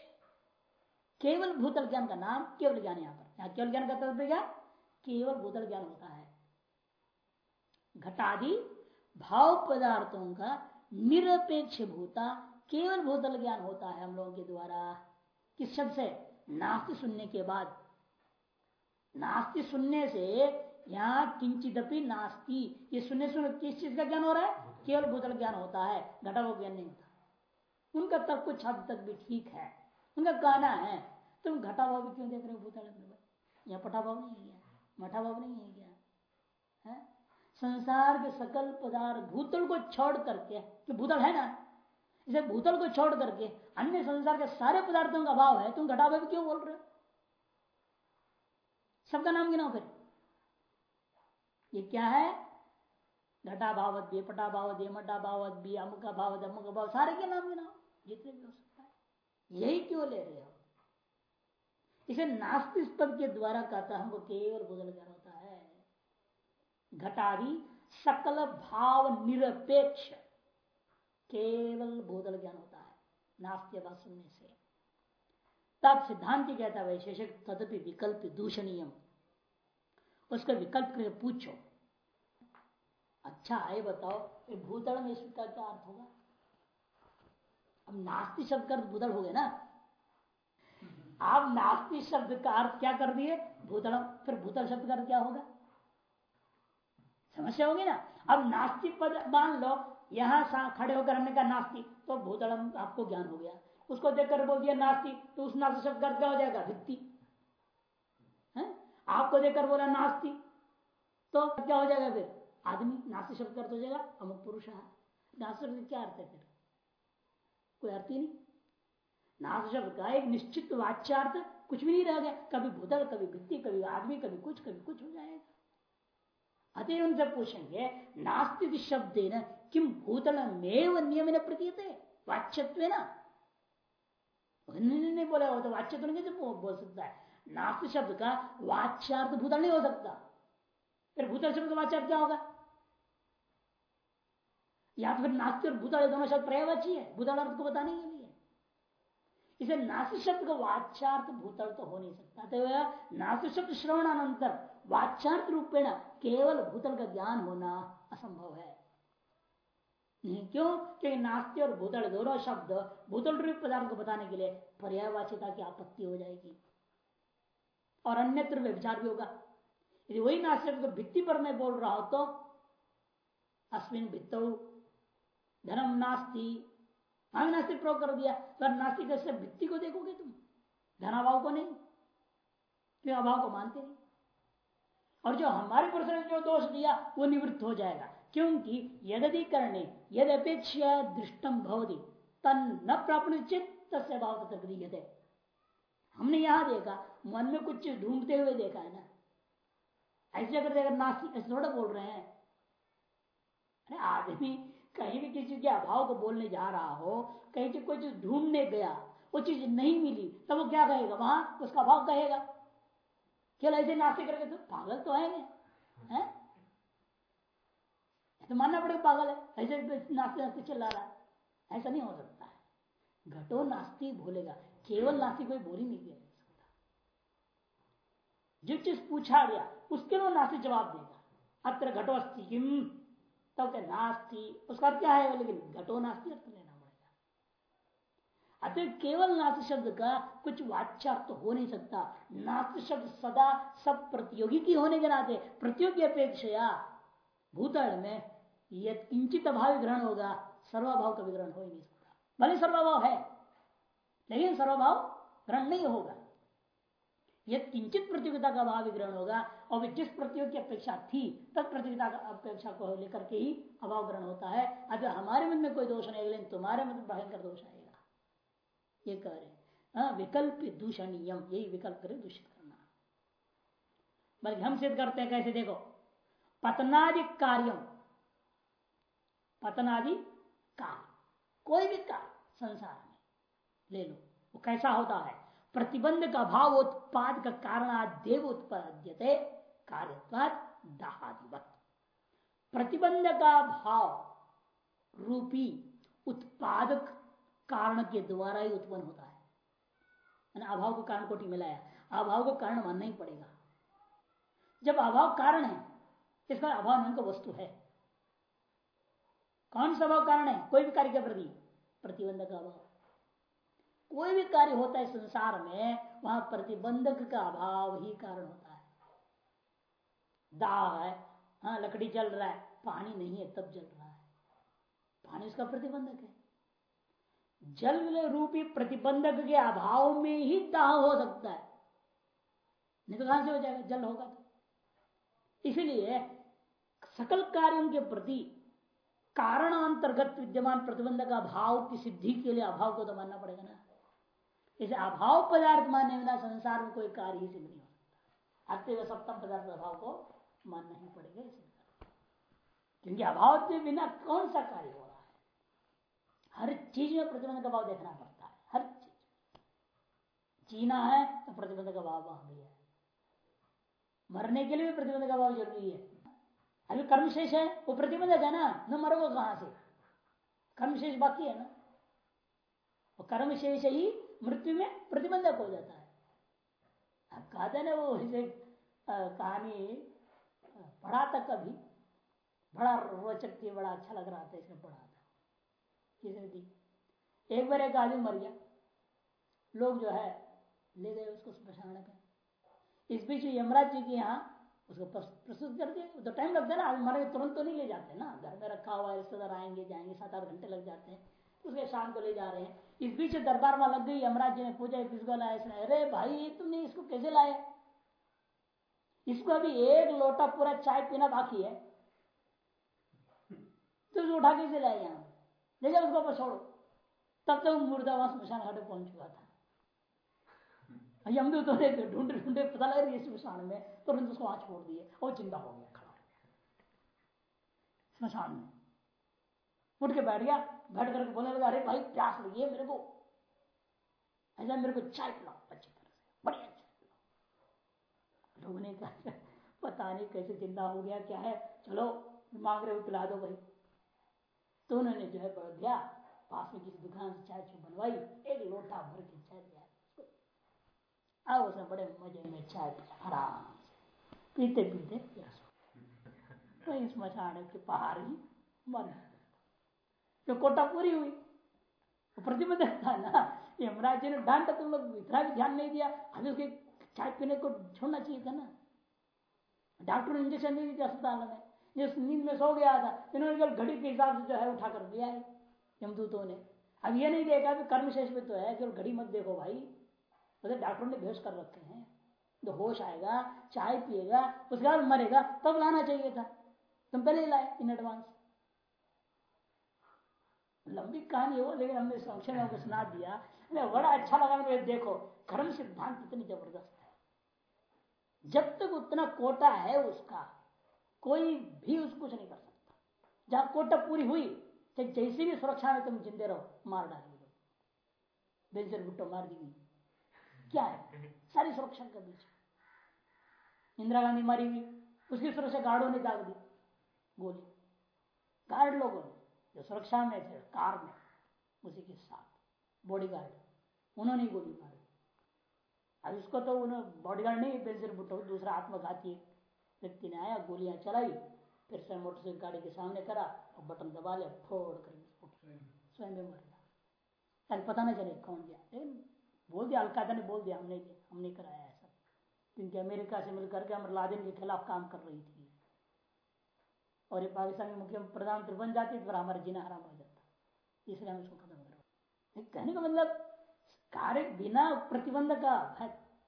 केवल भूतल ज्ञान का नाम, केवल ज्ञान यहाँ पर। यहाँ केवल ज्ञान का तात्पर्य क्या? केवल भूतल ज्ञान होता है। घटादि भाव पदार्थों का निरपेक्ष भूता केवल भूतल ज्ञान होता है हम लोगों के द्वारा। किस शब्द से? नास्ति सुनने के बाद। नास्ति सुनने से यहाँ किंचिदपि नास्ति। ये सुनने सुन किस चीज़ का ज्ञान हो रहा है? केवल भूतल ज्ञान होता है घटा वो ज्ञान नहीं होता। उनका तक कुछ हद तक भी ठीक है। उनका कहना है तुम घटा भाव भी क्यों देख रहे हो भूतल यहाँ पटा भाव नहीं है। मठा भाव नहीं है क्या? है? संसार के सकल पदार्थ भूतल को छोड़ करके कि भूतल है ना? इसे भूतल को छोड़ करके अन्य संसार के सारे पदार्थों का अभाव है। तुम घटा भाव क्यों बोल रहे हो? सबका नाम गिनाओ फिर। ये क्या है? घटा भावत भी, पटा भावत भी, मटा भावत भी, अमुक भावत अमुक भाव सारे के नाम गिनाओ। जितने भी हो सकता है। यही क्यों ले रहे हो? इसे नास्तिक पद के द्वारा कहता हमको केवल भूतल ज्ञान होता है। घटादि सकल भाव निरपेक्ष, केवल भूतल ज्ञान होता है नास्त्य बात सुनने से। तब सिद्धांत कहता है, वैशेषिक तदपि विकल्प दूषणीय उसका विकल्प करके पूछो। अच्छा आए बताओ भूतल में इसका क्या अर्थ होगा? अब नास्ति शब्द का भूतल हो गए ना। आप नास्ति शब्द का अर्थ क्या कर दिए? भूतल। फिर भूतल शब्द का क्या होगा? समस्या होगी ना? अब नास्तिक पद मान लो, यहाँ खड़े होकर हमने कहा नास्तिक तो भूतलम आपको ज्ञान हो गया। उसको देखकर बोल दिया नास्तिक तो उस नास्तिक शब्द का क्या हो जाएगा? भित्ति। आपको देखकर बोला नास्तिक तो क्या हो जाएगा फिर? आदमी नास्तिक शब्द का अर्थ हो जाएगा अमुक पुरुष नास्तिक क्या अर्थ है फिर? कोई अर्थ ही नहीं। नास्तिक शब्द का एक निश्चित वाच्यार्थ कुछ भी नहीं रह गया। कभी भूतल, कभी भित्ति, कभी आदमी, कभी कुछ कभी कुछ हो जाएगा। अतः उनसे पूछेंगे नास्तिक शब्द न किम भूतल में नियम प्रतीत है वाच्यत्व ना नहीं बोला हो तो वाच्य तो कैसे बोल सकता है। नास्तिक शब्द का वाच्यार्थ भूतल नहीं हो सकता। फिर भूतल शब्द वाच्यार्थ क्या होगा? या तो फिर नास्तिक और भूतल दोनों शब्द पर्यावाची है। भूतल अर्थ को बताने के लिए इसे नास्तिक शब्द का वाच्यार्थ भूतल तो हो नहीं सकता। तो नास्तिक शब्द श्रवणानंतर वाच्यार्थ रूपेण केवल भूतल का ज्ञान होना असंभव है। क्यों? क्योंकि नास्ति और भूतल दोनों शब्द भूतल रूप पदार्थ को बताने के लिए पर्यायवाचिता की आपत्ति हो जाएगी। और अन्यत्र विचार भी होगा। यदि वही नास्तिक को भित्ति पर मैं बोल रहा हूँ तो अश्विन भित्त धर्म नास्ती हम नास्तिक प्रयोग कर दिया। तो नास्तिक से भित्ति को देखोगे तुम? धनाभाव को नहीं। क्यों? अभाव को मानते नहीं। और जो हमारे पुरुष जो दोष दिया, वो निवृत्त हो जाएगा। क्योंकि यदि करने यद अपेक्षा दृष्टम भवती, तन न प्राप्त चित्त से भाव तक हमने यहाँ देखा, मन में कुछ ढूंढते हुए देखा है ना? ऐसे अगर देखा नास्तिक ऐसे थोड़ा बोल रहे हैं। अरे, आदमी कहीं भी किसी के अभाव को बोलने जा रहा हो कहीं से कोई चीज़ ढूँढने गया वो चीज़ नहीं मिली तब वो क्या कहेगा? वहाँ उसका अभाव कहेगा। केवल ऐसे नास्तिक करके तो पागल तो है, है? तो मानना पड़ेगा पागल है। ऐसे नास्ते नास्ते चला रहा है। ऐसा नहीं हो सकता है। घटो नास्ती भूलेगा केवल नास्तिक कोई बोल ही नहीं सकता। जो चीज़ पूछा गया उसके लिए नास्तिक जवाब देगा। अत्र घटो अस्थि किम तब क्या नास्ती, उसका क्या है? लेकिन घटो नास्ती अर्थ लेना पड़ेगा। अतः केवल नाथ शब्द का कुछ वाच्यार्थ तो हो नहीं सकता। नाथ शब्द सदा सब प्रतियोगी की होने के नाते प्रतियोगी अपेक्षा भूतल में यह किंचित अभाव ग्रहण होगा, सर्वाभाव का विग्रहण हो ही नहीं सकता। भले सर्वाभाव है, लेकिन सर्वभाव ग्रहण नहीं होगा। यह किंचित प्रतियोगिता का अभाव ग्रहण होगा और जिस प्रतियोग की अपेक्षा थी तब प्रतियोगिता का अपेक्षा को लेकर के ही अभाव ग्रहण होता है। अगर हमारे मन में कोई दोष नहीं लेकिन तुम्हारे मन में भयंकर दोष आएगा। ये कह रहे हाँ, विकल्प दूषणीयम यही विकल्प करे दूषित करना। बल्कि हम सिद्ध करते हैं कैसे देखो। पतनादि कार्यम पतनादि कार्य कोई भी कार्य संसार में ले लो। वो कैसा होता है? प्रतिबंध का भाव उत्पाद का कारण देव उत्पाद्यते कार्यत्वाद दहादिवत। प्रतिबंध का भाव रूपी उत्पादक कारण के द्वारा ही उत्पन्न होता है। अभाव को कारण कोटि मिलाया अभाव को कारण मानना ही पड़ेगा। जब अभाव कारण है इसका अभाव नाम का वस्तु है। कौन सा अभाव कारण है? कोई भी कार्य के प्रति। प्रतिबंध का अभाव। कोई भी कार्य होता है संसार में, वहाँ प्रतिबंधक का अभाव ही कारण होता है। दाह है हाँ लकड़ी जल रहा है, पानी नहीं है, तब जल रहा है। पानी उसका प्रतिबंधक है। जल रूपी प्रतिबंधक के अभाव में ही दाह हो सकता है। नहीं तो कहाँ से हो जाएगा? जल होगा तो। इसलिए सकल कार्यों के प्रति कारण अंतर्गत विद्यमान प्रतिबंध का की सिद्धि के लिए अभाव को तो मानना पड़ेगा ना। इसे अभाव पदार्थ मानने बिना संसार में कोई कार्य ही सिद्ध नहीं हो सकता। अतः सप्तम पदार्थ अभाव को मानना ही पड़ेगा इसे। क्योंकि अभाव के बिना कौन सा कार्य हो रहा है? हर चीज़ में प्रतिबंध का भाव देखना पड़ता है, हर चीज़। जीना है तो प्रतिबंध का भाव वहाँ भी है। मरने के लिए भी प्रतिबंध का भाव ज़रूरी है। अभी कर्मशेष है, वो प्रतिबंधक है ना? न मरोगे कहाँ से? कर्मशेष बाकी है ना? कर्मशेष ही मृत्यु में प्रतिबंधक हो जाता है। कहते ना वो इसे कहानी पढ़ा था कभी, बड़ा रोचक थी, बड़ा अच्छा लग रहा था, इसने पढ़ा था। किसने थी एक बार एक आदमी मर गया। लोग जो है, ले गए उसको स्मशान पे। इस बीच यमराज जी के यहाँ उसको प्रस्तुत कर दिया। तो टाइम लगता है ना मरे तुरंत तो नहीं ले जाते ना। घर में रखा हुआ रिश्तेदार आएँगे, जाएँगे, सात आठ घंटे लग जाते हैं। उसके शाम को ले जा रहे हैं। इस बीच दरबार में लग गई, यमराज जी ने पूछा किसको लाया इसने? अरे भाई, तुमने इसको कैसे लाया? इसको अभी एक लोटा पूरा चाय पीना बाकी है। तो उसको उठा कैसे लाए यहाँ? ले जाओ उसको छोड़ो। तब तक मुर्दा वहाँ स्मशान घाटे पहुँच चुका था। हम तो ढूंढे ढूंढे पता लग रही स्मशान में तुरंत उसको वहाँ छोड़ दिए और चिंता हो गया, खड़ा स्मशान में। उठ के बैठ गया, बैठ करके बोलने लगा, अरे भाई, प्यास लगी है मेरे को। ऐसा मेरे को चाय पिलाओ अच्छी तरह से, बढ़िया चाय पिलाओ लोगों ने कहा, पता नहीं कैसे चिंता हो गया, क्या है? चलो, मांग रहे हो, पिला दो भाई। तो उन्होंने जो है बढ़ गया पास में किसी दुकान से चाय चू बनवाई, एक लोटा भर के चाय दिया। अब उसने बड़े मज़े में चाय पिया, आराम से। पीते पीते वही स्मशान के पहाड़ ही मर गया जो कोटा पूरी हुई वो प्रतिबंधक था ना यमराज जी ने डांटा तुम लोग इतना भी ध्यान नहीं दिया अभी उसके चाय पीने को छोड़ना चाहिए था ना डॉक्टर ने इंजेक्शन नहीं दिया अस्पताल में जिस नींद में सो गया था इन्होंने केवल घड़ी के हिसाब से जो है उठा कर दिया है यमदूतों ने अब ये नहीं देखा कि कर्मशेष में तो है केवल घड़ी मत देखो भाई बोले तो डॉक्टर ने बेहोश कर रखे हैं तो होश आएगा चाय पिएगा उसके बाद मरेगा तब लाना चाहिए था तुम पहले लाए इन एडवांस लंबी कहानी हो लेकिन हमने संक्षेप में सुना दिया। बड़ा अच्छा लगा मुझे देखो, कर्म सिद्धांत इतनी ज़बरदस्त है। जब तक उतना कोटा है उसका, कोई भी उसको कुछ नहीं कर सकता। जहाँ कोटा पूरी हुई, चाहे जैसी भी सुरक्षा में तुम जिंदे रहो, मार डालेंगे बेंजर भुट्टो मार दी गई क्या है? सारी सुरक्षा के बीच। इंदिरा गांधी मारी हुई, उसकी सुरक्षा गार्डों ने दाग दी, गोली। गार्ड लोगों ने। जो सुरक्षा में थे, कार में, उसी के साथ बॉडीगार्ड उन्होंने गोली मारी अब इसको तो उन्होंने बॉडीगार्ड नहीं बेंजर भुट्टो दूसरा आत्मघाती व्यक्ति ने आया, गोलियाँ चलाई, फिर स्वयं मोटरसाइकिल गाड़ी के सामने करा और बटन दबा लिया, फोड़ कर स्वयं में मर गया। पता ना चले कौन दिया लेकिन बोल दिया, अलकायदा ने बोल दिया, हमने हमने कराया ऐसा। क्योंकि अमेरिका से मिलकर के अमर लादेन के खिलाफ काम कर रही थी। और ये पाकिस्तान के मुख्य प्रधानमंत्री बन जाती तो हमारा जीना हराम हो जाता इसलिए हम उसको खत्म करो। कहने का मतलब कार्य बिना प्रतिबंध का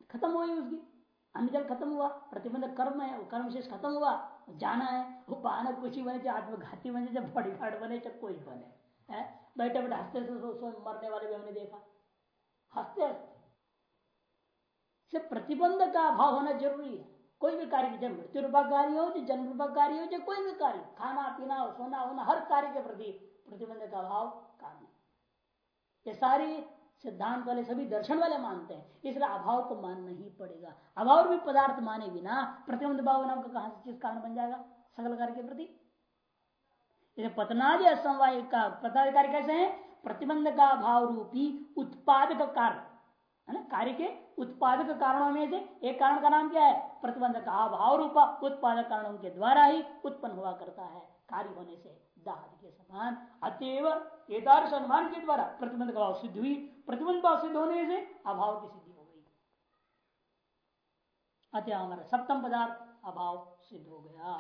खत्म हुई उसकी। अन्न जल खत्म हुआ, प्रतिबंध कर्म है, वो कर्म शेष खत्म हुआ जाना है, वो बहाना कुछ ही बने, चाहे आत्मघाती बने, चाहे बॉडी गार्ड बने, चाहे कोई बने, है? बैठे बैठे हँसते से मरने वाले भी हमने देखा। हँसते हँसते। प्रतिबंध का अभाव होना ज़रूरी है। कोई भी कार्य चाहे मृत्यु रूपा कार्य हो, चाहे जन्म रूपा कार्य हो, चाहे कोई भी कार्य, खाना, पीना, सोना होना हर कार्य के प्रति प्रतिबंध का अभाव कारण ये सारी सिद्धांत वाले, सभी दर्शन वाले मानते हैं, इसलिए अभाव को मानना ही पड़ेगा। अभाव भी पदार्थ माने बिना प्रतिबंध भाव नाम का कहाँ चीज़ कारण बन जाएगा? सकल कार्य के प्रति। पतनादि असमवाय का पदाधिकारी कैसे है? प्रतिबंध का अभाव रूपी उत्पादक कार्य है ना? कार्य के उत्पादक कारणों में से एक कारण का नाम क्या है? प्रतिबंध का अभाव रूपा उत्पादक कारणों के द्वारा ही उत्पन्न हुआ करता है। कार्य होने से दाद के समान अतएव एदार्श अनुमान के द्वारा प्रतिबंध का सिद्ध हुई। प्रतिबंध भाव सिद्ध होने से अभाव की सिद्धि हो गई। अतः हमारा सप्तम पदार्थ अभाव सिद्ध हो गया।